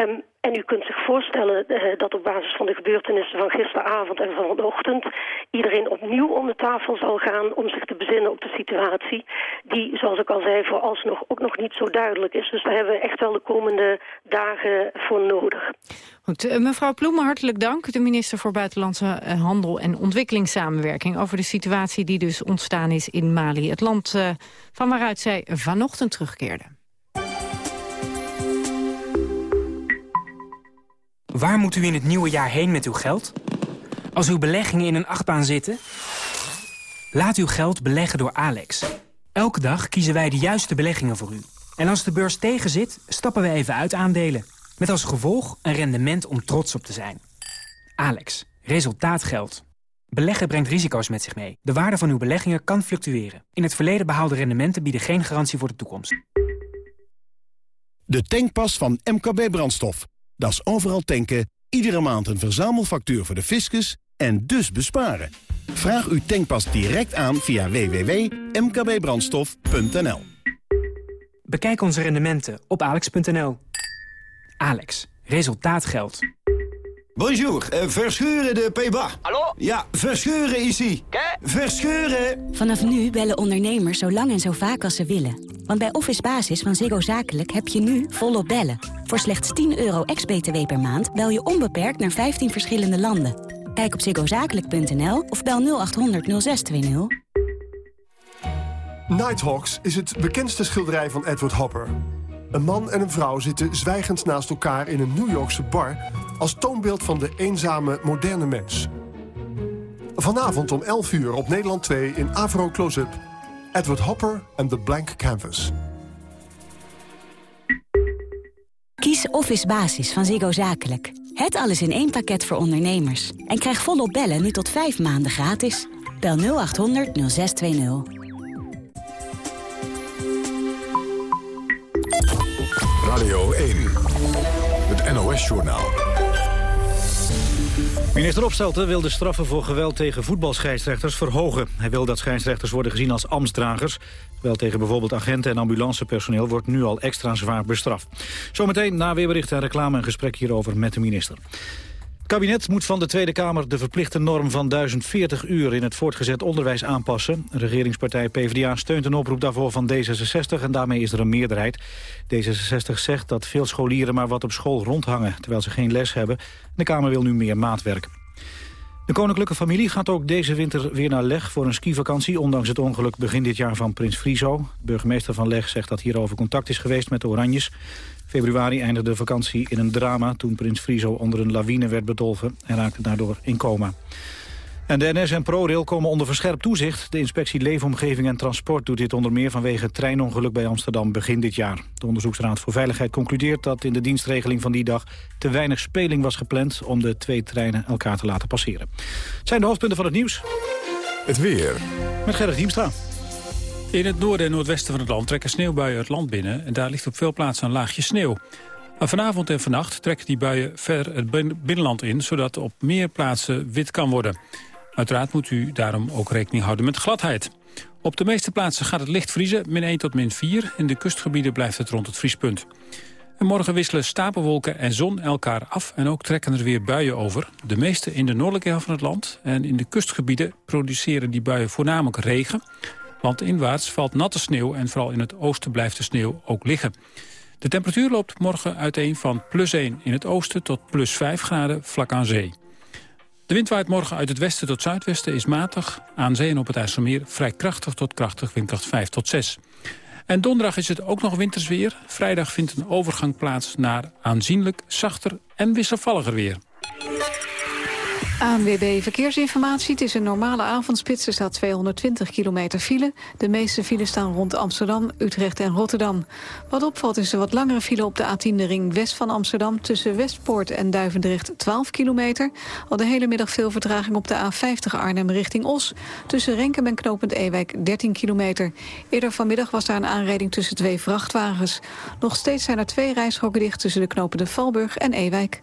Um, en u kunt zich voorstellen dat op basis van de gebeurtenissen van gisteravond en vanochtend iedereen opnieuw om de tafel zal gaan om zich te bezinnen op de situatie die, zoals ik al zei, vooralsnog ook nog niet zo duidelijk is. Dus daar hebben we echt wel de komende dagen voor nodig. Goed, mevrouw Ploemen, hartelijk dank. De minister voor Buitenlandse Handel en Ontwikkelingssamenwerking over de situatie die dus ontstaan is in Mali. Het land van waaruit zij vanochtend terugkeerde. Waar moet u in het nieuwe jaar heen met uw geld? Als uw beleggingen in een achtbaan zitten? Laat uw geld beleggen door Alex. Elke dag kiezen wij de juiste beleggingen voor u. En als de beurs tegenzit, stappen we even uit aandelen. Met als gevolg een rendement om trots op te zijn. Alex, resultaat geldt. Beleggen brengt risico's met zich mee. De waarde van uw beleggingen kan fluctueren. In het verleden behaalde rendementen bieden geen garantie voor de toekomst. De tankpas van MKB Brandstof. Dat is overal tanken, iedere maand een verzamelfactuur voor de fiscus en dus besparen. Vraag uw tankpas direct aan via www.mkbbrandstof.nl. Bekijk onze rendementen op alex.nl. Alex, resultaat geldt. Bonjour, uh, verscheuren de Peba. Hallo? Ja, verscheuren is ie. Verscheuren! Vanaf nu bellen ondernemers zo lang en zo vaak als ze willen. Want bij Office Basis van Ziggo Zakelijk heb je nu volop bellen. Voor slechts 10 euro ex-BTW per maand bel je onbeperkt naar 15 verschillende landen. Kijk op ziggozakelijk.nl of bel 0800 0620. Nighthawks is het bekendste schilderij van Edward Hopper. Een man en een vrouw zitten zwijgend naast elkaar in een New Yorkse bar... als toonbeeld van de eenzame, moderne mens. Vanavond om 11 uur op Nederland 2 in Avro Close-up... Edward Hopper en The Blank Canvas. Kies Office Basis van Ziggo Zakelijk. Het alles in één pakket voor ondernemers. En krijg volop bellen nu tot 5 maanden gratis. Bel 0800 0620. Radio 1, het NOS-journaal. Minister Opstelten wil de straffen voor geweld tegen voetbalscheidsrechters verhogen. Hij wil dat scheidsrechters worden gezien als ambtsdragers. Geweld tegen bijvoorbeeld agenten en ambulancepersoneel wordt nu al extra zwaar bestraft. Zometeen na weerbericht en reclame een gesprek hierover met de minister. Kabinet moet van de Tweede Kamer de verplichte norm van 1040 uur in het voortgezet onderwijs aanpassen. Regeringspartij PvdA steunt een oproep daarvoor van D66 en daarmee is er een meerderheid. D66 zegt dat veel scholieren maar wat op school rondhangen terwijl ze geen les hebben. De Kamer wil nu meer maatwerk. De koninklijke familie gaat ook deze winter weer naar Leg voor een skivakantie... ondanks het ongeluk begin dit jaar van prins Friso. De burgemeester van Leg zegt dat hierover contact is geweest met de Oranjes. Februari eindigde de vakantie in een drama toen prins Friso onder een lawine werd bedolven... en raakte daardoor in coma. En de NS en ProRail komen onder verscherpt toezicht. De inspectie Leefomgeving en Transport doet dit onder meer vanwege het treinongeluk bij Amsterdam begin dit jaar. De Onderzoeksraad voor Veiligheid concludeert dat in de dienstregeling van die dag te weinig speling was gepland om de twee treinen elkaar te laten passeren. Het zijn de hoofdpunten van het nieuws. Het weer. Met Gerrit Diemstra. In het noorden en noordwesten van het land trekken sneeuwbuien het land binnen... en daar ligt op veel plaatsen een laagje sneeuw. Maar vanavond en vannacht trekken die buien verder het binnenland in... zodat op meer plaatsen wit kan worden. Uiteraard moet u daarom ook rekening houden met gladheid. Op de meeste plaatsen gaat het licht vriezen, min 1 tot min 4. In de kustgebieden blijft het rond het vriespunt. En morgen wisselen stapelwolken en zon elkaar af en ook trekken er weer buien over. De meeste in de noordelijke helft van het land. En in de kustgebieden produceren die buien voornamelijk regen. Want inwaarts valt natte sneeuw en vooral in het oosten blijft de sneeuw ook liggen. De temperatuur loopt morgen uiteen van plus 1 in het oosten tot plus 5 graden vlak aan zee. De wind waait morgen uit het westen tot zuidwesten is matig. Aan zee en op het IJsselmeer vrij krachtig tot krachtig windkracht 5 tot 6. En donderdag is het ook nog winters weer. Vrijdag vindt een overgang plaats naar aanzienlijk zachter en wisselvalliger weer. ANWB Verkeersinformatie. Het is een normale avondspits. Er staat 220 kilometer file. De meeste files staan rond Amsterdam, Utrecht en Rotterdam. Wat opvalt is er wat langere file op de A10 de ring west van Amsterdam... tussen Westpoort en Duivendrecht 12 kilometer. Al de hele middag veel vertraging op de A50 Arnhem richting Os. Tussen Renkem en Knopend Ewijk 13 kilometer. Eerder vanmiddag was daar een aanrijding tussen twee vrachtwagens. Nog steeds zijn er twee rijstroken dicht tussen de knopende Valburg en Ewijk.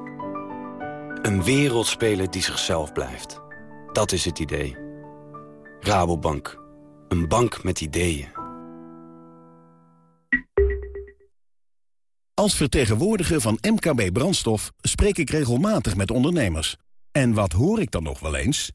Een wereldspeler die zichzelf blijft. Dat is het idee. Rabobank. Een bank met ideeën. Als vertegenwoordiger van MKB Brandstof spreek ik regelmatig met ondernemers. En wat hoor ik dan nog wel eens?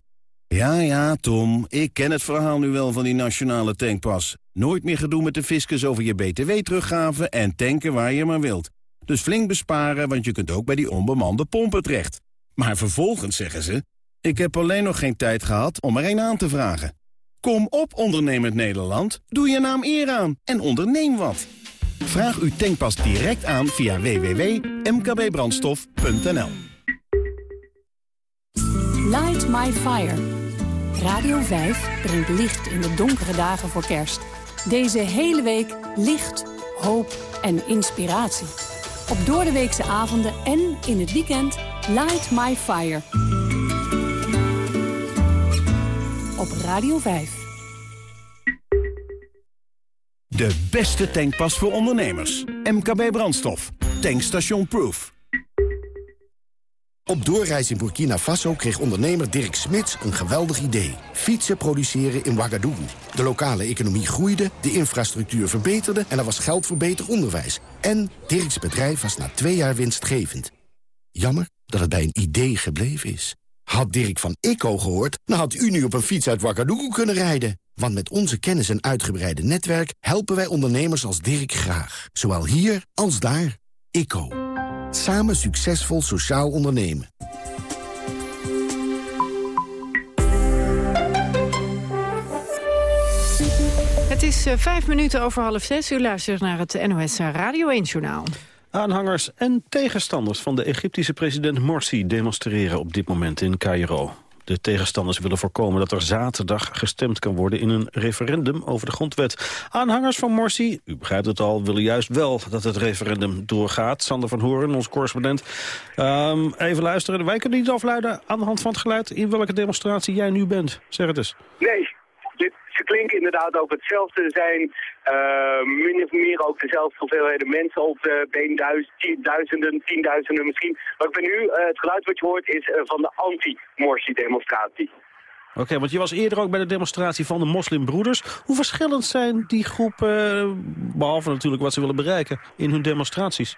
Ja, ja, Tom, ik ken het verhaal nu wel van die nationale tankpas. Nooit meer gedoe met de fiscus over je btw-teruggave en tanken waar je maar wilt. Dus flink besparen, want je kunt ook bij die onbemande pompen terecht. Maar vervolgens zeggen ze... ik heb alleen nog geen tijd gehad om er een aan te vragen. Kom op, ondernemend Nederland. Doe je naam eer aan en onderneem wat. Vraag uw tankpas direct aan via www.mkbbrandstof.nl Light My Fire. Radio 5 brengt licht in de donkere dagen voor kerst. Deze hele week licht, hoop en inspiratie. Op doordeweekse avonden en in het weekend Light My Fire. Op Radio 5. De beste tankpas voor ondernemers. MKB Brandstof. Tankstation Proof. Op doorreis in Burkina Faso kreeg ondernemer Dirk Smits een geweldig idee. Fietsen produceren in Ouagadougou. De lokale economie groeide, de infrastructuur verbeterde... en er was geld voor beter onderwijs. En Dirks bedrijf was na twee jaar winstgevend. Jammer dat het bij een idee gebleven is. Had Dirk van ICO gehoord, dan had u nu op een fiets uit Ouagadougou kunnen rijden. Want met onze kennis en uitgebreide netwerk... helpen wij ondernemers als Dirk graag. Zowel hier als daar. ICO. Samen succesvol sociaal ondernemen. Het is uh, vijf minuten over half zes. U luistert naar het NOS Radio 1-journaal. Aanhangers en tegenstanders van de Egyptische president Morsi demonstreren op dit moment in Cairo. De tegenstanders willen voorkomen dat er zaterdag gestemd kan worden in een referendum over de grondwet. Aanhangers van Morsi, u begrijpt het al, willen juist wel dat het referendum doorgaat. Sander van Horen, ons correspondent. Um, even luisteren, wij kunnen niet afluiden aan de hand van het geluid in welke demonstratie jij nu bent. Zeg het eens. Nee, ze klinken inderdaad ook hetzelfde. Er zijn uh, min of meer ook dezelfde hoeveelheden mensen op de been. duizenden, tienduizenden misschien. Maar ik ben nu, uh, het geluid wat je hoort is uh, van de anti-Morsi-demonstratie. Oké, okay, want je was eerder ook bij de demonstratie van de moslimbroeders. Hoe verschillend zijn die groepen, behalve natuurlijk wat ze willen bereiken, in hun demonstraties?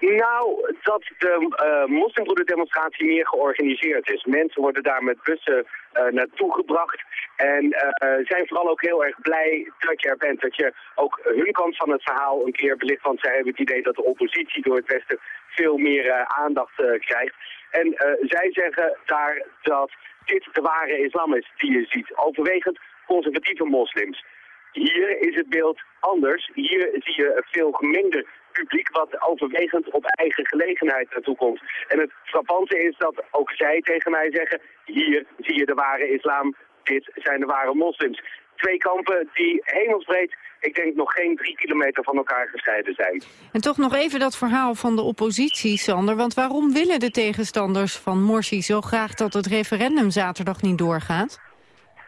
Nou, dat de uh, moslimbroederdemonstratie meer georganiseerd is. Mensen worden daar met bussen naartoe gebracht. En uh, zijn vooral ook heel erg blij dat je er bent. Dat je ook hun kant van het verhaal een keer belicht. Want zij hebben het idee dat de oppositie door het Westen veel meer aandacht krijgt. En zij zeggen daar dat dit de ware islam is die je ziet. Overwegend conservatieve moslims. Hier is het beeld anders. Hier zie je veel gemengde publiek wat overwegend op eigen gelegenheid naartoe komt. En het frappante is dat ook zij tegen mij zeggen, hier zie je de ware islam, dit zijn de ware moslims. Twee kampen die hemelsbreed, ik denk nog geen drie kilometer van elkaar gescheiden zijn. En toch nog even dat verhaal van de oppositie, Sander. Want waarom willen de tegenstanders van Morsi zo graag dat het referendum zaterdag niet doorgaat?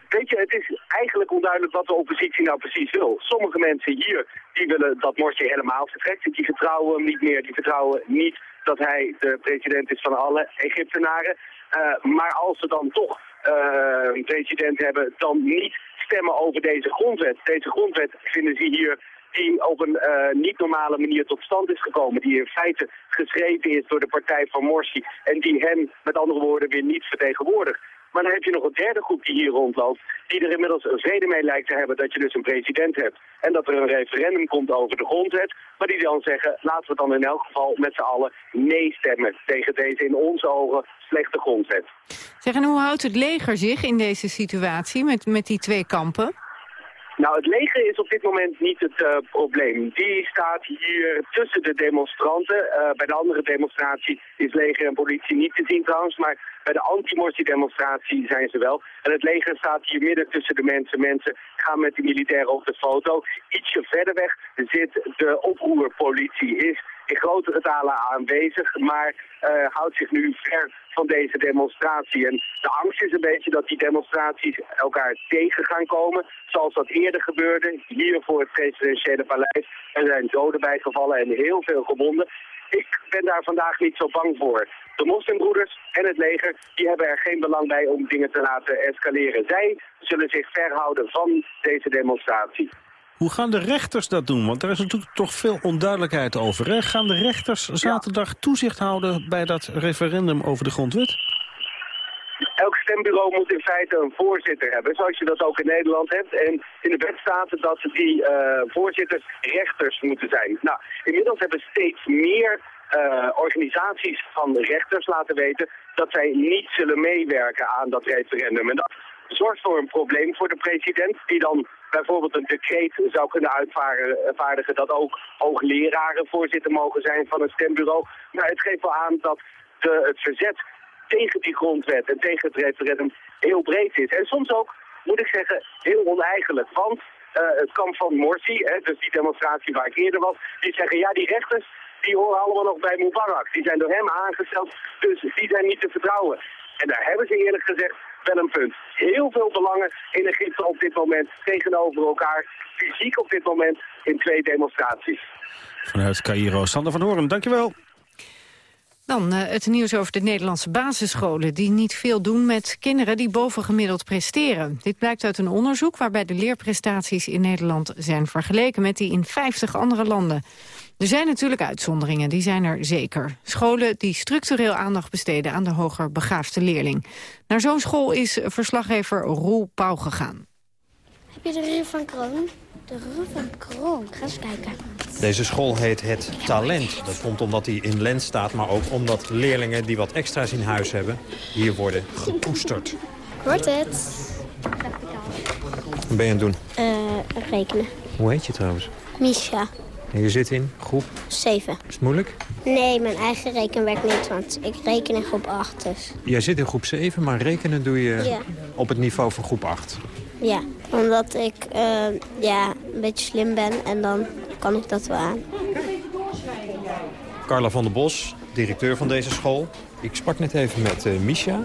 Weet je, het is eigenlijk onduidelijk wat de oppositie nou precies wil. Sommige mensen hier, die willen dat Morsi helemaal vertrekt. Die vertrouwen hem niet meer, die vertrouwen niet dat hij de president is van alle Egyptenaren. Uh, maar als ze dan toch uh, een president hebben, dan niet stemmen over deze grondwet. Deze grondwet vinden ze hier die op een uh, niet normale manier tot stand is gekomen. Die in feite geschreven is door de partij van Morsi. En die hem, met andere woorden, weer niet vertegenwoordigt. Maar dan heb je nog een derde groep die hier rondloopt, die er inmiddels een vrede mee lijkt te hebben dat je dus een president hebt. En dat er een referendum komt over de grondwet, maar die dan zeggen, laten we dan in elk geval met z'n allen nee stemmen tegen deze in onze ogen slechte grondwet. Zeg, en hoe houdt het leger zich in deze situatie met, met die twee kampen? Nou, het leger is op dit moment niet het uh, probleem. Die staat hier tussen de demonstranten. Uh, bij de andere demonstratie is leger en politie niet te zien trouwens, maar bij de anti-Morsi-demonstratie zijn ze wel. En het leger staat hier midden tussen de mensen. Mensen gaan met de militairen op de foto. Ietsje verder weg zit de oproerpolitie. Is in grote getalen aanwezig, maar uh, houdt zich nu ver van deze demonstratie. En de angst is een beetje dat die demonstraties elkaar tegen gaan komen, zoals dat eerder gebeurde, hier voor het presidentiële paleis. Er zijn doden bijgevallen en heel veel gewonden. Ik ben daar vandaag niet zo bang voor. De moslimbroeders en het leger die hebben er geen belang bij om dingen te laten escaleren. Zij zullen zich verhouden van deze demonstratie. Hoe gaan de rechters dat doen? Want er is natuurlijk toch veel onduidelijkheid over. Hè? Gaan de rechters zaterdag toezicht houden bij dat referendum over de grondwet? Elk stembureau moet in feite een voorzitter hebben, zoals je dat ook in Nederland hebt. En in de wet staat dat die uh, voorzitters rechters moeten zijn. Nou, inmiddels hebben steeds meer organisaties van rechters laten weten dat zij niet zullen meewerken aan dat referendum. En dat zorgt voor een probleem voor de president, die dan bijvoorbeeld een decreet zou kunnen uitvaardigen dat ook hoogleraren voorzitter mogen zijn van een stembureau. Maar het geeft wel aan dat de, het verzet tegen die grondwet en tegen het referendum heel breed is. En soms ook, moet ik zeggen, heel oneigenlijk. Want uh, het kamp van Morsi, hè, dus die demonstratie waar ik eerder was, die zeggen ja, die rechters die horen allemaal nog bij Mubarak. Die zijn door hem aangesteld, dus die zijn niet te vertrouwen. En daar hebben ze eerlijk gezegd wel een punt. Heel veel belangen in Egypte op dit moment tegenover elkaar. Fysiek op dit moment in twee demonstraties. Vanuit Cairo, Sander van Horen, dankjewel. Dan uh, het nieuws over de Nederlandse basisscholen... die niet veel doen met kinderen die bovengemiddeld presteren. Dit blijkt uit een onderzoek waarbij de leerprestaties in Nederland... zijn vergeleken met die in 50 andere landen. Er zijn natuurlijk uitzonderingen, die zijn er zeker. Scholen die structureel aandacht besteden aan de hoger begaafde leerling. Naar zo'n school is verslaggever Roel Pauw gegaan. Heb je de Rue van Kroon? De Rue van Kroon, ga eens kijken. Deze school heet Het Talent. Dat komt omdat hij in Lent staat, maar ook omdat leerlingen die wat extra's in huis hebben... hier worden gekoesterd. Wordt het. Wat ben je aan het doen? Uh, rekenen. Hoe heet je trouwens? Misha. En je zit in groep? 7. Is het moeilijk? Nee, mijn eigen rekenwerk niet, want ik reken in groep 8 dus. Jij zit in groep 7, maar rekenen doe je ja. op het niveau van groep 8? Ja, omdat ik uh, ja, een beetje slim ben en dan kan ik dat wel aan. Carla van der Bos, directeur van deze school. Ik sprak net even met uh, Misha.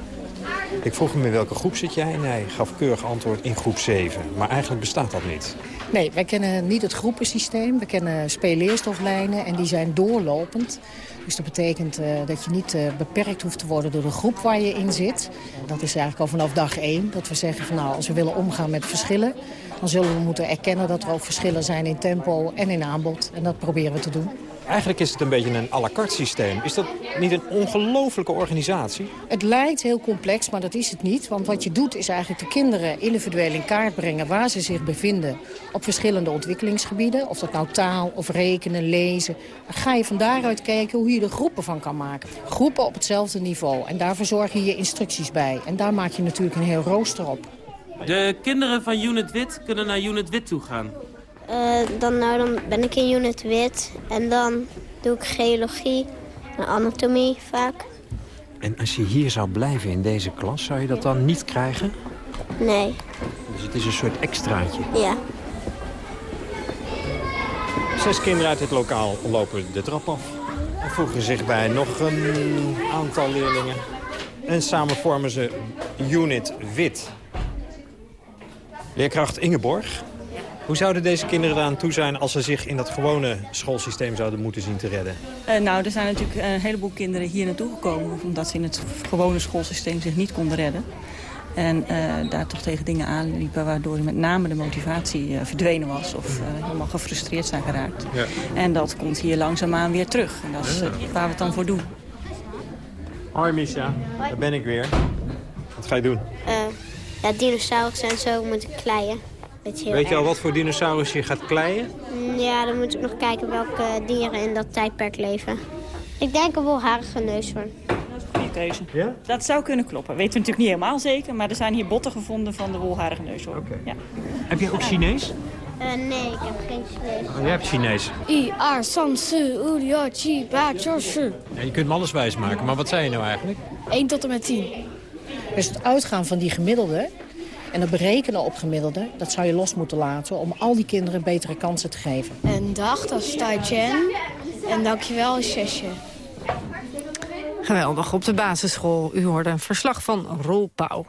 Ik vroeg hem in welke groep zit jij en hij gaf keurig antwoord in groep 7. Maar eigenlijk bestaat dat niet. Nee, wij kennen niet het groepensysteem. We kennen speelleerstoflijnen en die zijn doorlopend. Dus dat betekent uh, dat je niet uh, beperkt hoeft te worden door de groep waar je in zit. Dat is eigenlijk al vanaf dag één. Dat we zeggen van nou, als we willen omgaan met verschillen... dan zullen we moeten erkennen dat er ook verschillen zijn in tempo en in aanbod. En dat proberen we te doen. Eigenlijk is het een beetje een à la carte systeem. Is dat niet een ongelofelijke organisatie? Het lijkt heel complex, maar dat is het niet. Want wat je doet is eigenlijk de kinderen individueel in kaart brengen... waar ze zich bevinden op verschillende ontwikkelingsgebieden. Of dat nou taal of rekenen, lezen. Dan ga je van daaruit kijken hoe je er groepen van kan maken. Groepen op hetzelfde niveau. En daar verzorg je je instructies bij. En daar maak je natuurlijk een heel rooster op. De kinderen van Unit Wit kunnen naar Unit Wit toe gaan. Uh, dan, nou, dan ben ik in unit wit en dan doe ik geologie en anatomie vaak. En als je hier zou blijven in deze klas, zou je dat dan niet krijgen? Nee. Dus het is een soort extraatje? Ja. Zes kinderen uit dit lokaal lopen de trap af. En voegen zich bij nog een aantal leerlingen. En samen vormen ze Unit Wit. Leerkracht Ingeborg, hoe zouden deze kinderen eraan toe zijn als ze zich in dat gewone schoolsysteem zouden moeten zien te redden? Uh, nou, er zijn natuurlijk een heleboel kinderen hier naartoe gekomen... omdat ze in het gewone schoolsysteem zich niet konden redden. En uh, daar toch tegen dingen aanliepen waardoor met name de motivatie uh, verdwenen was. Of helemaal gefrustreerd zijn geraakt. Ja. En dat komt hier langzaamaan weer terug. En dat is waar we het dan voor doen. Hoi Misha, daar ben ik weer. Wat ga je doen? ja, dinosaurussen en zo moet ik kleien. Weet je al wat voor dinosaurus je gaat kleien? Ja, dan moet ik nog kijken welke dieren in dat tijdperk leven. Ik denk een wolharige neushoorn. Dat is een goede keuze. Ja? Dat zou kunnen kloppen. Weten we natuurlijk niet helemaal zeker, maar er zijn hier botten gevonden van de wolharige neushoorn. Okay. Ja. Heb je ook Chinees? Uh, nee, ik heb geen Chinees. Oh, jij hebt Chinees. I, A, San, Su, U, Yo, Chi, Ba, Cho, Shu. Ja, je kunt me alles wijs maken, maar wat zei je nou eigenlijk? 1 tot en met 10. Dus het uitgaan van die gemiddelde en het berekenen op gemiddelde, dat zou je los moeten laten... om al die kinderen betere kansen te geven. Een dag, dat is Tai Chen. En dankjewel, Shesje. Geweldig, op de basisschool. U hoorde een verslag van Roel Pauw.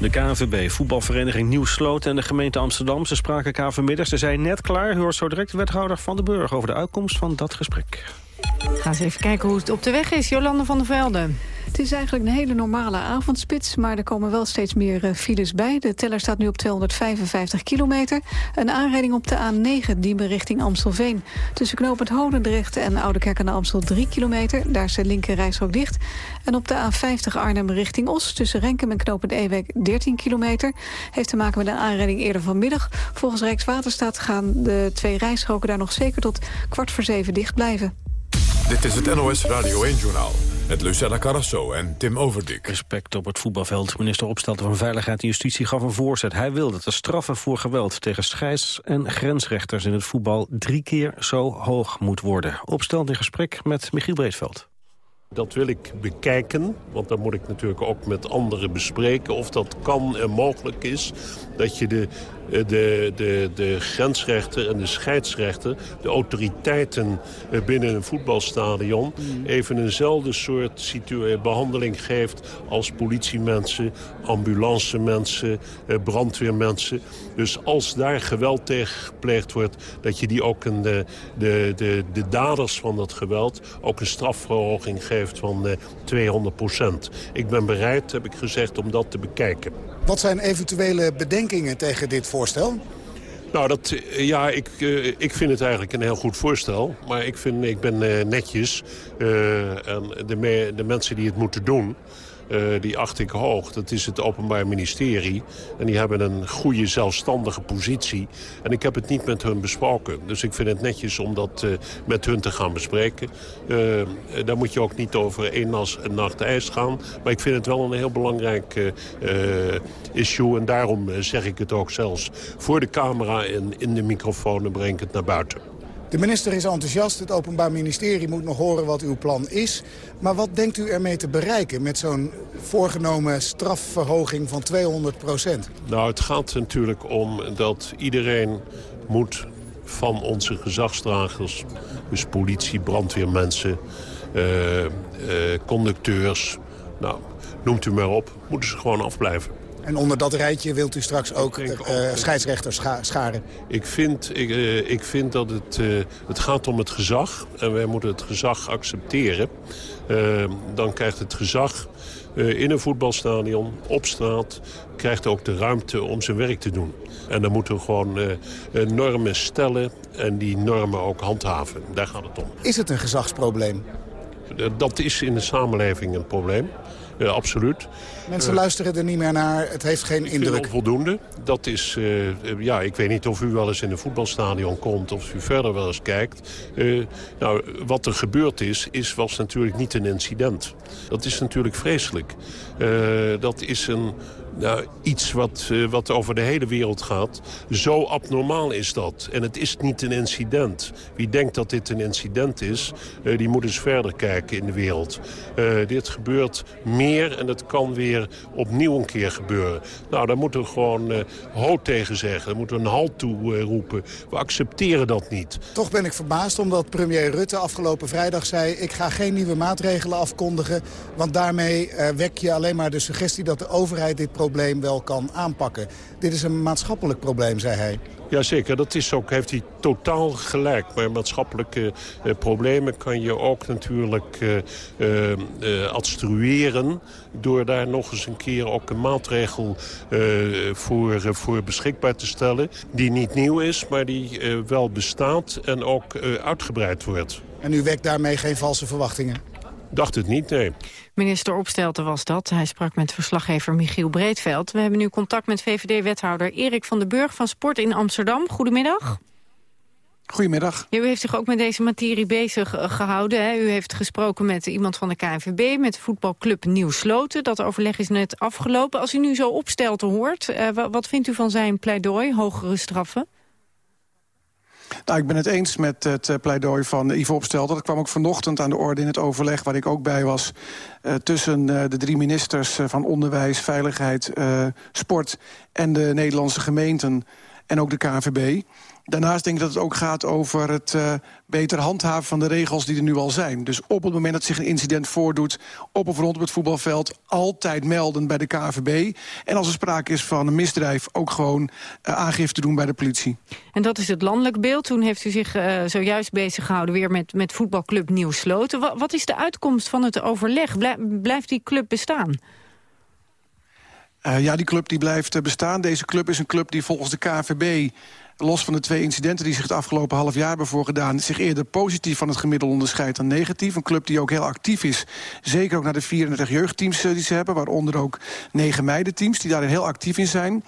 De KNVB, voetbalvereniging Nieuw Sloot en de gemeente Amsterdam. Ze spraken elkaar vanmiddag. Ze zijn net klaar. U hoort zo direct de wethouder van de Burg over de uitkomst van dat gesprek. Ga eens even kijken hoe het op de weg is. Jolande van der Velde. Het is eigenlijk een hele normale avondspits, maar er komen wel steeds meer uh, files bij. De teller staat nu op 255 kilometer. Een aanrijding op de A9, Diemen richting Amstelveen. Tussen knooppunt Hodendrecht en Oudekerk aan de Amstel 3 kilometer. Daar is de linker dicht. En op de A50 Arnhem richting Os, tussen Renkum en knooppunt Ewek 13 kilometer. Heeft te maken met een aanrijding eerder vanmiddag. Volgens Rijkswaterstaat gaan de twee rijstroken daar nog zeker tot kwart voor zeven dicht blijven. Dit is het NOS Radio 1-journaal. Met Lucella Carrasso en Tim Overdik. Respect op het voetbalveld. Minister Opstelten van Veiligheid en Justitie gaf een voorzet. Hij wil dat de straffen voor geweld tegen scheids- en grensrechters in het voetbal drie keer zo hoog moet worden. Opstelt in gesprek met Michiel Breedveld. Dat wil ik bekijken, want dan moet ik natuurlijk ook met anderen bespreken... of dat kan en mogelijk is dat je de eh, de, de, de grensrechter en de scheidsrechter, de autoriteiten eh, binnen een voetbalstadion... Mm. even eenzelfde soort behandeling geeft als politiemensen, ambulancemensen, eh, brandweermensen. Dus als daar geweld tegen gepleegd wordt, dat je die ook een, de, de, de, de daders van dat geweld ook een strafverhoging geeft van 200 procent. Ik ben bereid, heb ik gezegd, om dat te bekijken. Wat zijn eventuele bedenkingen tegen dit voorstel? Nou, dat, eh, ja, ik, uh, ik vind het eigenlijk een heel goed voorstel. Maar ik, vind, ik ben uh, netjes. Uh, en de, de mensen die het moeten doen... Uh, die acht ik hoog. Dat is het Openbaar Ministerie. En die hebben een goede zelfstandige positie. En ik heb het niet met hun besproken. Dus ik vind het netjes om dat uh, met hun te gaan bespreken. Uh, daar moet je ook niet over één nacht ijs gaan. Maar ik vind het wel een heel belangrijk issue. En daarom zeg ik het ook zelfs voor de camera en in de microfoon... en breng ik het naar buiten. De minister is enthousiast. Het Openbaar Ministerie moet nog horen wat uw plan is. Maar wat denkt u ermee te bereiken met zo'n voorgenomen strafverhoging van 200 procent? Nou, het gaat natuurlijk om dat iedereen moet van onze gezagsdragers... dus politie, brandweermensen, uh, conducteurs... nou, noemt u maar op, moeten ze gewoon afblijven. En onder dat rijtje wilt u straks ook uh, scheidsrechters scharen? Ik vind, ik, uh, ik vind dat het, uh, het gaat om het gezag. En wij moeten het gezag accepteren. dan krijgt het gezag in een voetbalstadion, op straat... krijgt ook de ruimte om zijn werk te doen. En dan moeten we gewoon normen stellen en die normen ook handhaven. Daar gaat het om. Is het een gezagsprobleem? Dat is in de samenleving een probleem. Uh, absoluut. Mensen uh, luisteren er niet meer naar, het heeft geen indruk. voldoende. Dat is, uh, ja, ik weet niet of u wel eens in een voetbalstadion komt... of u verder wel eens kijkt. nou, wat er gebeurd is, is, was natuurlijk niet een incident. Dat is natuurlijk vreselijk. dat is een, nou, iets wat, uh, wat over de hele wereld gaat. Zo abnormaal is dat. En het is niet een incident. Wie denkt dat dit een incident is, uh, die moet eens verder kijken in de wereld. Uh, dit gebeurt meer en het kan weer opnieuw een keer gebeuren. Nou, daar moeten we gewoon ho tegen zeggen. Daar moeten we een halt toe roepen. We accepteren dat niet. Toch ben ik verbaasd omdat premier Rutte afgelopen vrijdag zei... ik ga geen nieuwe maatregelen afkondigen, want daarmee wek je alleen maar de suggestie dat de overheid dit probleem wel kan aanpakken. Dit is een maatschappelijk probleem, zei hij. Jazeker, dat is ook, heeft hij totaal gelijk. Maar maatschappelijke uh, problemen kan je ook natuurlijk uh, adstrueren... door daar nog eens een keer ook een maatregel voor, voor beschikbaar te stellen... die niet nieuw is, maar die wel bestaat en ook uitgebreid wordt. En u wekt daarmee geen valse verwachtingen? Dacht het niet, nee. Minister Opstelten was dat. Hij sprak met verslaggever Michiel Breedveld. We hebben nu contact met VVD-wethouder Erik van den Burg van Sport in Amsterdam. Goedemiddag. Goedemiddag. u heeft zich ook met deze materie bezig eh, gehouden. Hè? U heeft gesproken met iemand van de KNVB, met voetbalclub Nieuw Sloten. Dat overleg is net afgelopen. Als u nu zo Opstelten hoort, uh, wat vindt u van zijn pleidooi, hogere straffen? Nou, ik ben het eens met het uh, pleidooi van Ivo Opstelten. Dat kwam ook vanochtend aan de orde in het overleg waar ik ook bij was... Uh, tussen uh, de drie ministers van Onderwijs, Veiligheid, Sport... en de Nederlandse gemeenten en ook de KNVB. Daarnaast denk ik dat het ook gaat over het uh, beter handhaven van de regels die er nu al zijn. Dus op het moment dat zich een incident voordoet op of rondom het voetbalveld... altijd melden bij de KVB. En als er sprake is van een misdrijf ook gewoon uh, aangifte doen bij de politie. En dat is het landelijk beeld. Toen heeft u zich uh, zojuist bezig gehouden weer met, met voetbalclub Nieuw Sloten. Wat, wat is de uitkomst van het overleg? blijft die club bestaan? Ja, die club die blijft bestaan. Deze club is een club die volgens de KVB los van de twee incidenten die zich het afgelopen half jaar hebben voorgedaan... zich eerder positief van het gemiddelde onderscheidt dan negatief. Een club die ook heel actief is. Zeker ook naar de 34 jeugdteams uh, die ze hebben. Waaronder ook negen meidenteams die daarin heel actief in zijn.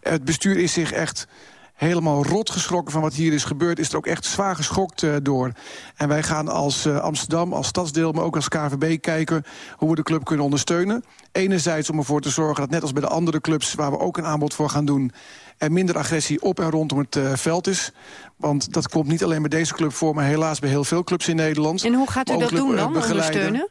Het bestuur is zich echt helemaal rot geschrokken van wat hier is gebeurd... is er ook echt zwaar geschokt uh, door. En wij gaan als uh, Amsterdam, als stadsdeel, maar ook als KVB kijken... hoe we de club kunnen ondersteunen. Enerzijds om ervoor te zorgen dat net als bij de andere clubs... waar we ook een aanbod voor gaan doen... er minder agressie op en rondom het uh, veld is. Want dat komt niet alleen bij deze club voor... maar helaas bij heel veel clubs in Nederland. En hoe gaat u dat doen dan, ondersteunen?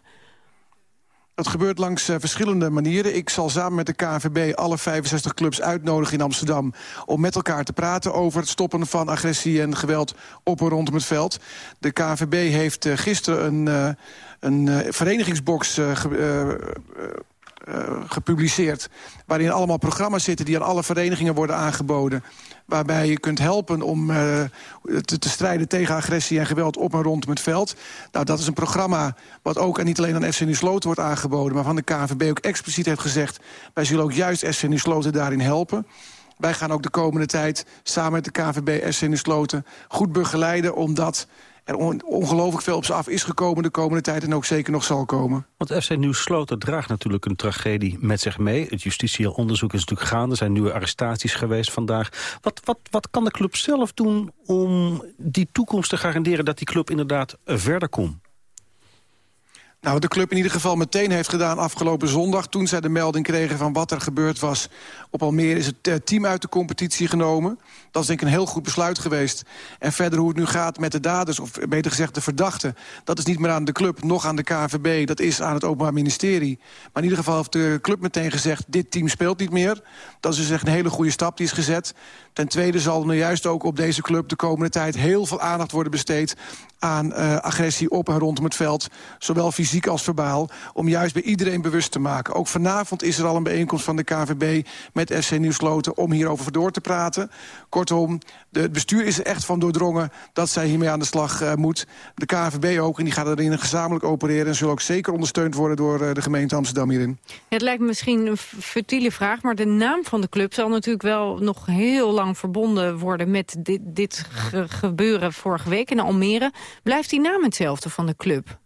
Dat gebeurt langs uh, verschillende manieren. Ik zal samen met de KNVB alle 65 clubs uitnodigen in Amsterdam... om met elkaar te praten over het stoppen van agressie en geweld op en rondom het veld. De KNVB heeft uh, gisteren een, uh, een verenigingsbox gepubliceerd... waarin allemaal programma's zitten die aan alle verenigingen worden aangeboden waarbij je kunt helpen om uh, te, strijden tegen agressie en geweld op en rondom het veld. Nou, dat is een programma wat ook en niet alleen aan FC Sloten wordt aangeboden... maar van de KNVB ook expliciet heeft gezegd... wij zullen ook juist FC Sloten daarin helpen. Wij gaan ook de komende tijd samen met de KNVB SC Sloten goed begeleiden... omdat er ongelooflijk veel op ze af is gekomen de komende tijd... en ook zeker nog zal komen. Want FC Nieuws Sloten draagt natuurlijk een tragedie met zich mee. Het justitieel onderzoek is natuurlijk gaande. Er zijn nieuwe arrestaties geweest vandaag. Wat, wat, wat kan de club zelf doen om die toekomst te garanderen... dat die club inderdaad verder komt? Nou, de club in ieder geval meteen heeft gedaan afgelopen zondag... toen zij de melding kregen van wat er gebeurd was op Almere... is het eh, team uit de competitie genomen. Dat is denk ik een heel goed besluit geweest. En verder hoe het nu gaat met de daders, of beter gezegd de verdachten... dat is niet meer aan de club, nog aan de KVB, dat is aan het Openbaar Ministerie. Maar in ieder geval heeft de club meteen gezegd... dit team speelt niet meer. Dat is dus echt een hele goede stap die is gezet. Ten tweede zal nu juist ook op deze club de komende tijd... heel veel aandacht worden besteed aan uh, agressie op en rondom het veld. Zowel fysiek als verbaal. Om juist bij iedereen bewust te maken. Ook vanavond is er al een bijeenkomst van de KVB met SC Nieuwsloten... om hierover door te praten. Kortom, de, het bestuur is er echt van doordrongen dat zij hiermee aan de slag uh, moet. De KVB ook, en die gaat erin gezamenlijk opereren... en zullen ook zeker ondersteund worden door uh, de gemeente Amsterdam hierin. Het lijkt misschien een fertiele vraag... maar de naam van de club zal natuurlijk wel nog heel lang verbonden worden... met dit, dit ge gebeuren vorige week in Almere. Blijft die naam hetzelfde van de club?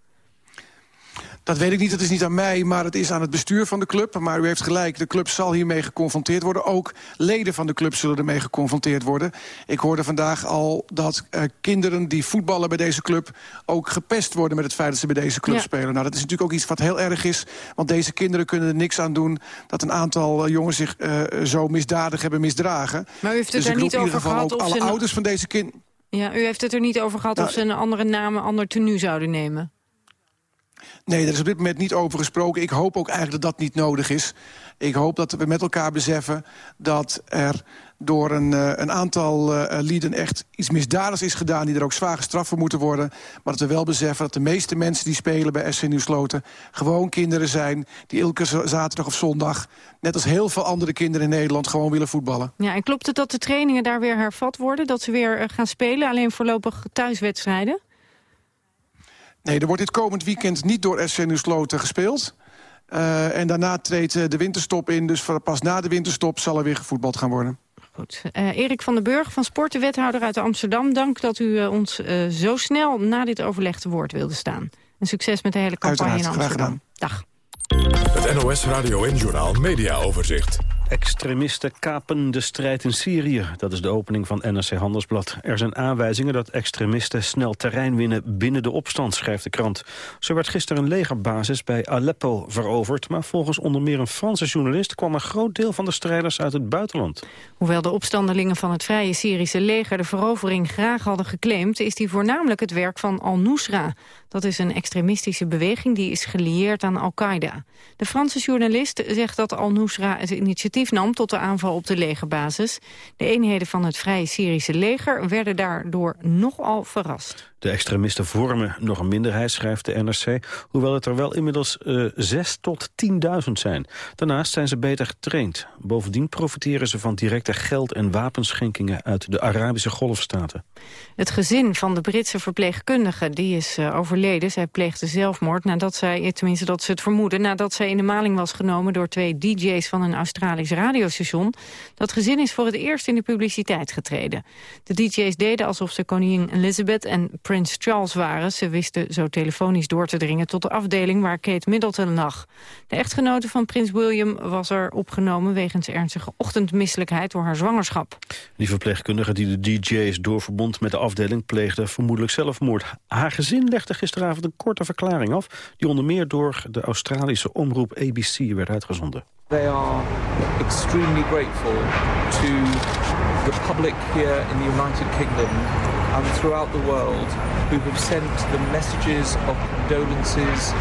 Dat weet ik niet, dat is niet aan mij, maar het is aan het bestuur van de club. Maar u heeft gelijk, de club zal hiermee geconfronteerd worden. Ook leden van de club zullen ermee geconfronteerd worden. Ik hoorde vandaag al dat uh, kinderen die voetballen bij deze club... ook gepest worden met het feit dat ze bij deze club ja. spelen. Nou, dat is natuurlijk ook iets wat heel erg is. Want deze kinderen kunnen er niks aan doen... dat een aantal uh, jongens zich uh, zo misdadig hebben misdragen. Maar u heeft het dus er niet over gehad... ook alle ouders van deze kinderen... Ja, u heeft het er niet over gehad nou, of ze een andere naam, een ander tenue zouden nemen. Nee, daar is op dit moment niet over gesproken. Ik hoop ook eigenlijk dat dat niet nodig is. Ik hoop dat we met elkaar beseffen dat er door een, uh, een aantal uh, lieden echt iets misdadigs is gedaan... die er ook zwaar gestraft voor moeten worden. Maar dat we wel beseffen dat de meeste mensen die spelen bij SC Nieuwsloten... gewoon kinderen zijn die elke zaterdag of zondag... net als heel veel andere kinderen in Nederland gewoon willen voetballen. Ja, en klopt het dat de trainingen daar weer hervat worden? Dat ze weer uh, gaan spelen, alleen voorlopig thuiswedstrijden? Nee, er wordt dit komend weekend niet door SC Nieuwsloten gespeeld. Uh, en daarna treedt de winterstop in. Dus pas na de winterstop zal er weer gevoetbald gaan worden. Goed. Uh, Erik van den Burg van Sport, de wethouder uit Amsterdam. Dank dat u uh, ons uh, zo snel na dit overleg te woord wilde staan. En succes met de hele campagne Uiteraard, in Amsterdam. Dag. Het NOS Radio en Journaal Media Overzicht. Extremisten kapen de strijd in Syrië. Dat is de opening van NRC Handelsblad. Er zijn aanwijzingen dat extremisten snel terrein winnen binnen de opstand, schrijft de krant. Zo werd gisteren een legerbasis bij Aleppo veroverd... maar volgens onder meer een Franse journalist... kwam een groot deel van de strijders uit het buitenland. Hoewel de opstandelingen van het Vrije Syrische leger de verovering graag hadden geclaimd... is die voornamelijk het werk van Al-Nusra. Dat is een extremistische beweging die is gelieerd aan Al-Qaeda. De Franse journalist zegt dat Al-Nusra het initiatief nam tot de aanval op de legerbasis. De eenheden van het Vrije Syrische leger werden daardoor nogal verrast. De extremisten vormen nog een minderheid, schrijft de NRC... hoewel het er wel inmiddels uh, 6 tot 10.000 zijn. Daarnaast zijn ze beter getraind. Bovendien profiteren ze van directe geld- en wapenschenkingen... uit de Arabische golfstaten. Het gezin van de Britse verpleegkundige die is uh, overleden. Zij pleegde zelfmoord nadat zij, tenminste dat ze het vermoeden... nadat zij in de maling was genomen door twee dj's van een Australisch radiostation. Dat gezin is voor het eerst in de publiciteit getreden. De dj's deden alsof ze koningin Elizabeth en Prins Charles waren. Ze wisten zo telefonisch door te dringen tot de afdeling waar Kate Middleton lag. De echtgenote van prins William was er opgenomen... wegens ernstige ochtendmisselijkheid door haar zwangerschap. Die verpleegkundige die de DJ's doorverbond met de afdeling... pleegde vermoedelijk zelfmoord. Haar gezin legde gisteravond een korte verklaring af... die onder meer door de Australische omroep ABC werd uitgezonden. They are extremely grateful to the public here in the United Kingdom and throughout the world who have sent the messages of condolences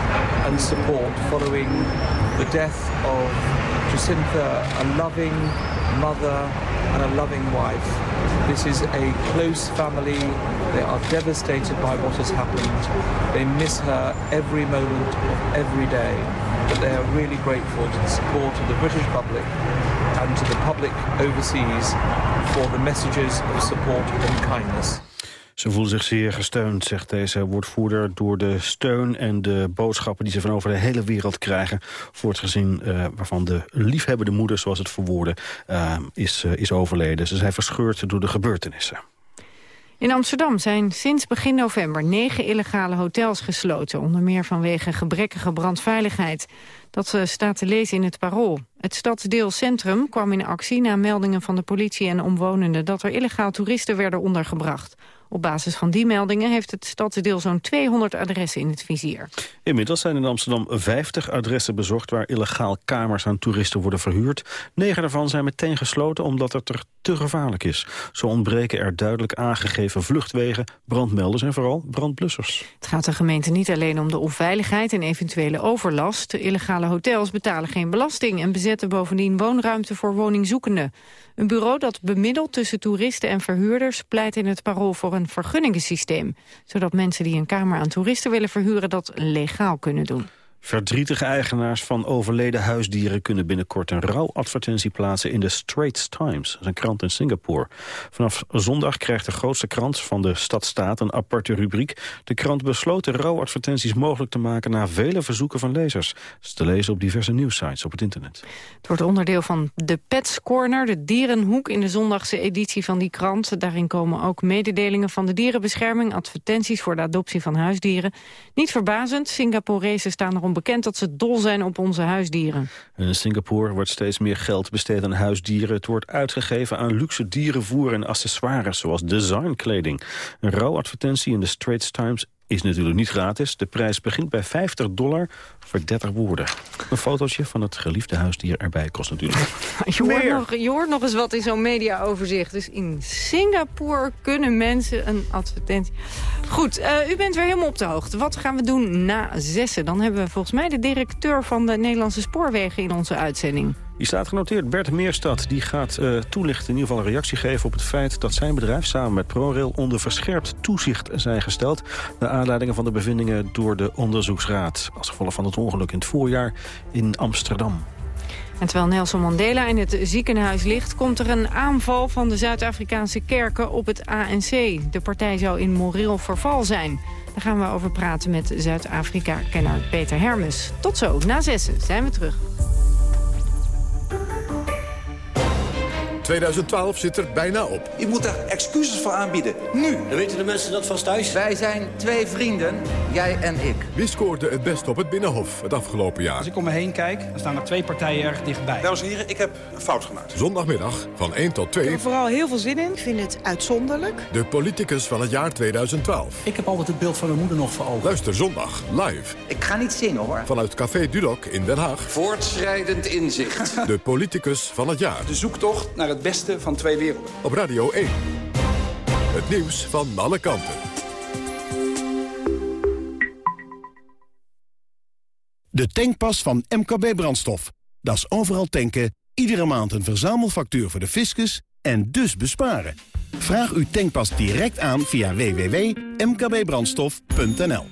and support following the death of Jacinta, a loving mother and a loving wife. This is a close family. They are devastated by what has happened. They miss her every moment of every day. But they are really grateful to the support of the British public and to the public overseas for the messages of support and kindness. Ze voelen zich zeer gesteund, zegt deze woordvoerder... door de steun en de boodschappen die ze van over de hele wereld krijgen... voor het gezin uh, waarvan de liefhebbende moeder, zoals het verwoorden, uh, is, uh, is overleden. Ze zijn verscheurd door de gebeurtenissen. In Amsterdam zijn sinds begin november negen illegale hotels gesloten... onder meer vanwege gebrekkige brandveiligheid. Dat staat te lezen in het Parool. Het stadsdeel Centrum kwam in actie na meldingen van de politie en omwonenden... dat er illegaal toeristen werden ondergebracht. Op basis van die meldingen heeft het stadsdeel zo'n 200 adressen in het vizier. Inmiddels zijn in Amsterdam 50 adressen bezocht waar illegaal kamers aan toeristen worden verhuurd. Negen daarvan zijn meteen gesloten omdat het er te gevaarlijk is. Zo ontbreken er duidelijk aangegeven vluchtwegen, brandmelders en vooral brandblussers. Het gaat de gemeente niet alleen om de onveiligheid en eventuele overlast. De illegale hotels betalen geen belasting en bezetten bovendien woonruimte voor woningzoekenden. Een bureau dat bemiddelt tussen toeristen en verhuurders pleit in het parool voor een vergunningensysteem. Zodat mensen die een kamer aan toeristen willen verhuren dat legaal kunnen doen. Verdrietige eigenaars van overleden huisdieren kunnen binnenkort een rouwadvertentie plaatsen in de Straits Times. Een krant in Singapore. Vanaf zondag krijgt de grootste krant van de stadstaat een aparte rubriek. De krant besloot de rouwadvertenties mogelijk te maken na vele verzoeken van lezers. Is te lezen op diverse nieuwsites op het internet. Het wordt onderdeel van de Pets Corner, de dierenhoek in de zondagse editie van die krant. Daarin komen ook mededelingen van de dierenbescherming, advertenties voor de adoptie van huisdieren. Niet verbazend, Singaporezen staan erom bekend dat ze dol zijn op onze huisdieren. In Singapore wordt steeds meer geld besteed aan huisdieren. Het wordt uitgegeven aan luxe dierenvoer en accessoires, zoals designkleding. Een rouwadvertentie in de Straits Times is natuurlijk niet gratis. De prijs begint bij 50 dollar voor 30 woorden. Een fotootje van het geliefde huisdier erbij kost natuurlijk je hoort, nog, je hoort nog eens wat in zo'n mediaoverzicht. Dus in Singapore kunnen mensen een advertentie... Goed, uh, u bent weer helemaal op de hoogte. Wat gaan we doen na zessen? Dan hebben we volgens mij de directeur van de Nederlandse Spoorwegen in onze uitzending. Die staat genoteerd. Bert Meerstad die gaat uh, toelichten, in ieder geval een reactie geven... op het feit dat zijn bedrijf samen met ProRail onder verscherpt toezicht zijn gesteld... naar aanleidingen van de bevindingen door de onderzoeksraad... als gevolg van het ongeluk in het voorjaar in Amsterdam. Terwijl Nelson Mandela in het ziekenhuis ligt... komt er een aanval van de Zuid-Afrikaanse kerken op het ANC. De partij zou in moreel verval zijn. Daar gaan we over praten met Zuid-Afrika-kenner Peter Hermes. Tot zo, na zessen zijn we terug. 2012 zit er bijna op. Je moet daar excuses voor aanbieden. Nu. Dan weten de mensen dat vast thuis. Wij zijn twee vrienden, jij en ik. Wie scoorde het best op het Binnenhof het afgelopen jaar? Als ik om me heen kijk, dan staan er twee partijen erg dichtbij. Dames en heren, ik heb een fout gemaakt. Zondagmiddag van 1 tot 2. Ik heb er vooral heel veel zin in. Ik vind het uitzonderlijk. De politicus van het jaar 2012. Ik heb altijd het beeld van mijn moeder nog voor ogen. Luister zondag live. Ik ga niet zingen hoor. Vanuit Café Dudok in Den Haag. Voortschrijdend inzicht. De politicus van het jaar. De zoektocht naar het beste van twee werelden. Op Radio 1. Het nieuws van alle kanten. De tankpas van MKB Brandstof. Dat is overal tanken, iedere maand een verzamelfactuur voor de fiscus en dus besparen. Vraag uw tankpas direct aan via www.mkbbrandstof.nl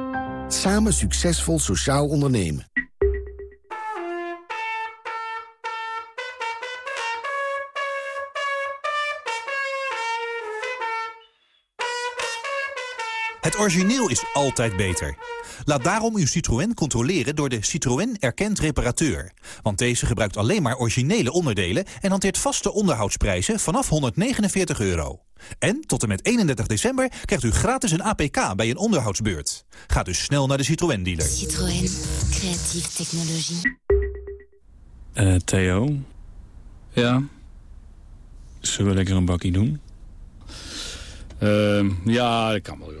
Samen succesvol sociaal ondernemen. Het origineel is altijd beter. Laat daarom uw Citroën controleren door de Citroën Erkend Reparateur. Want deze gebruikt alleen maar originele onderdelen... en hanteert vaste onderhoudsprijzen vanaf 149 euro. En tot en met 31 december krijgt u gratis een APK bij een onderhoudsbeurt. Ga dus snel naar de Citroën dealer. Citroën, creatieve technologie. Eh, Theo? Ja? Zullen we lekker een bakkie doen? Uh, ja, dat kan wel, joh.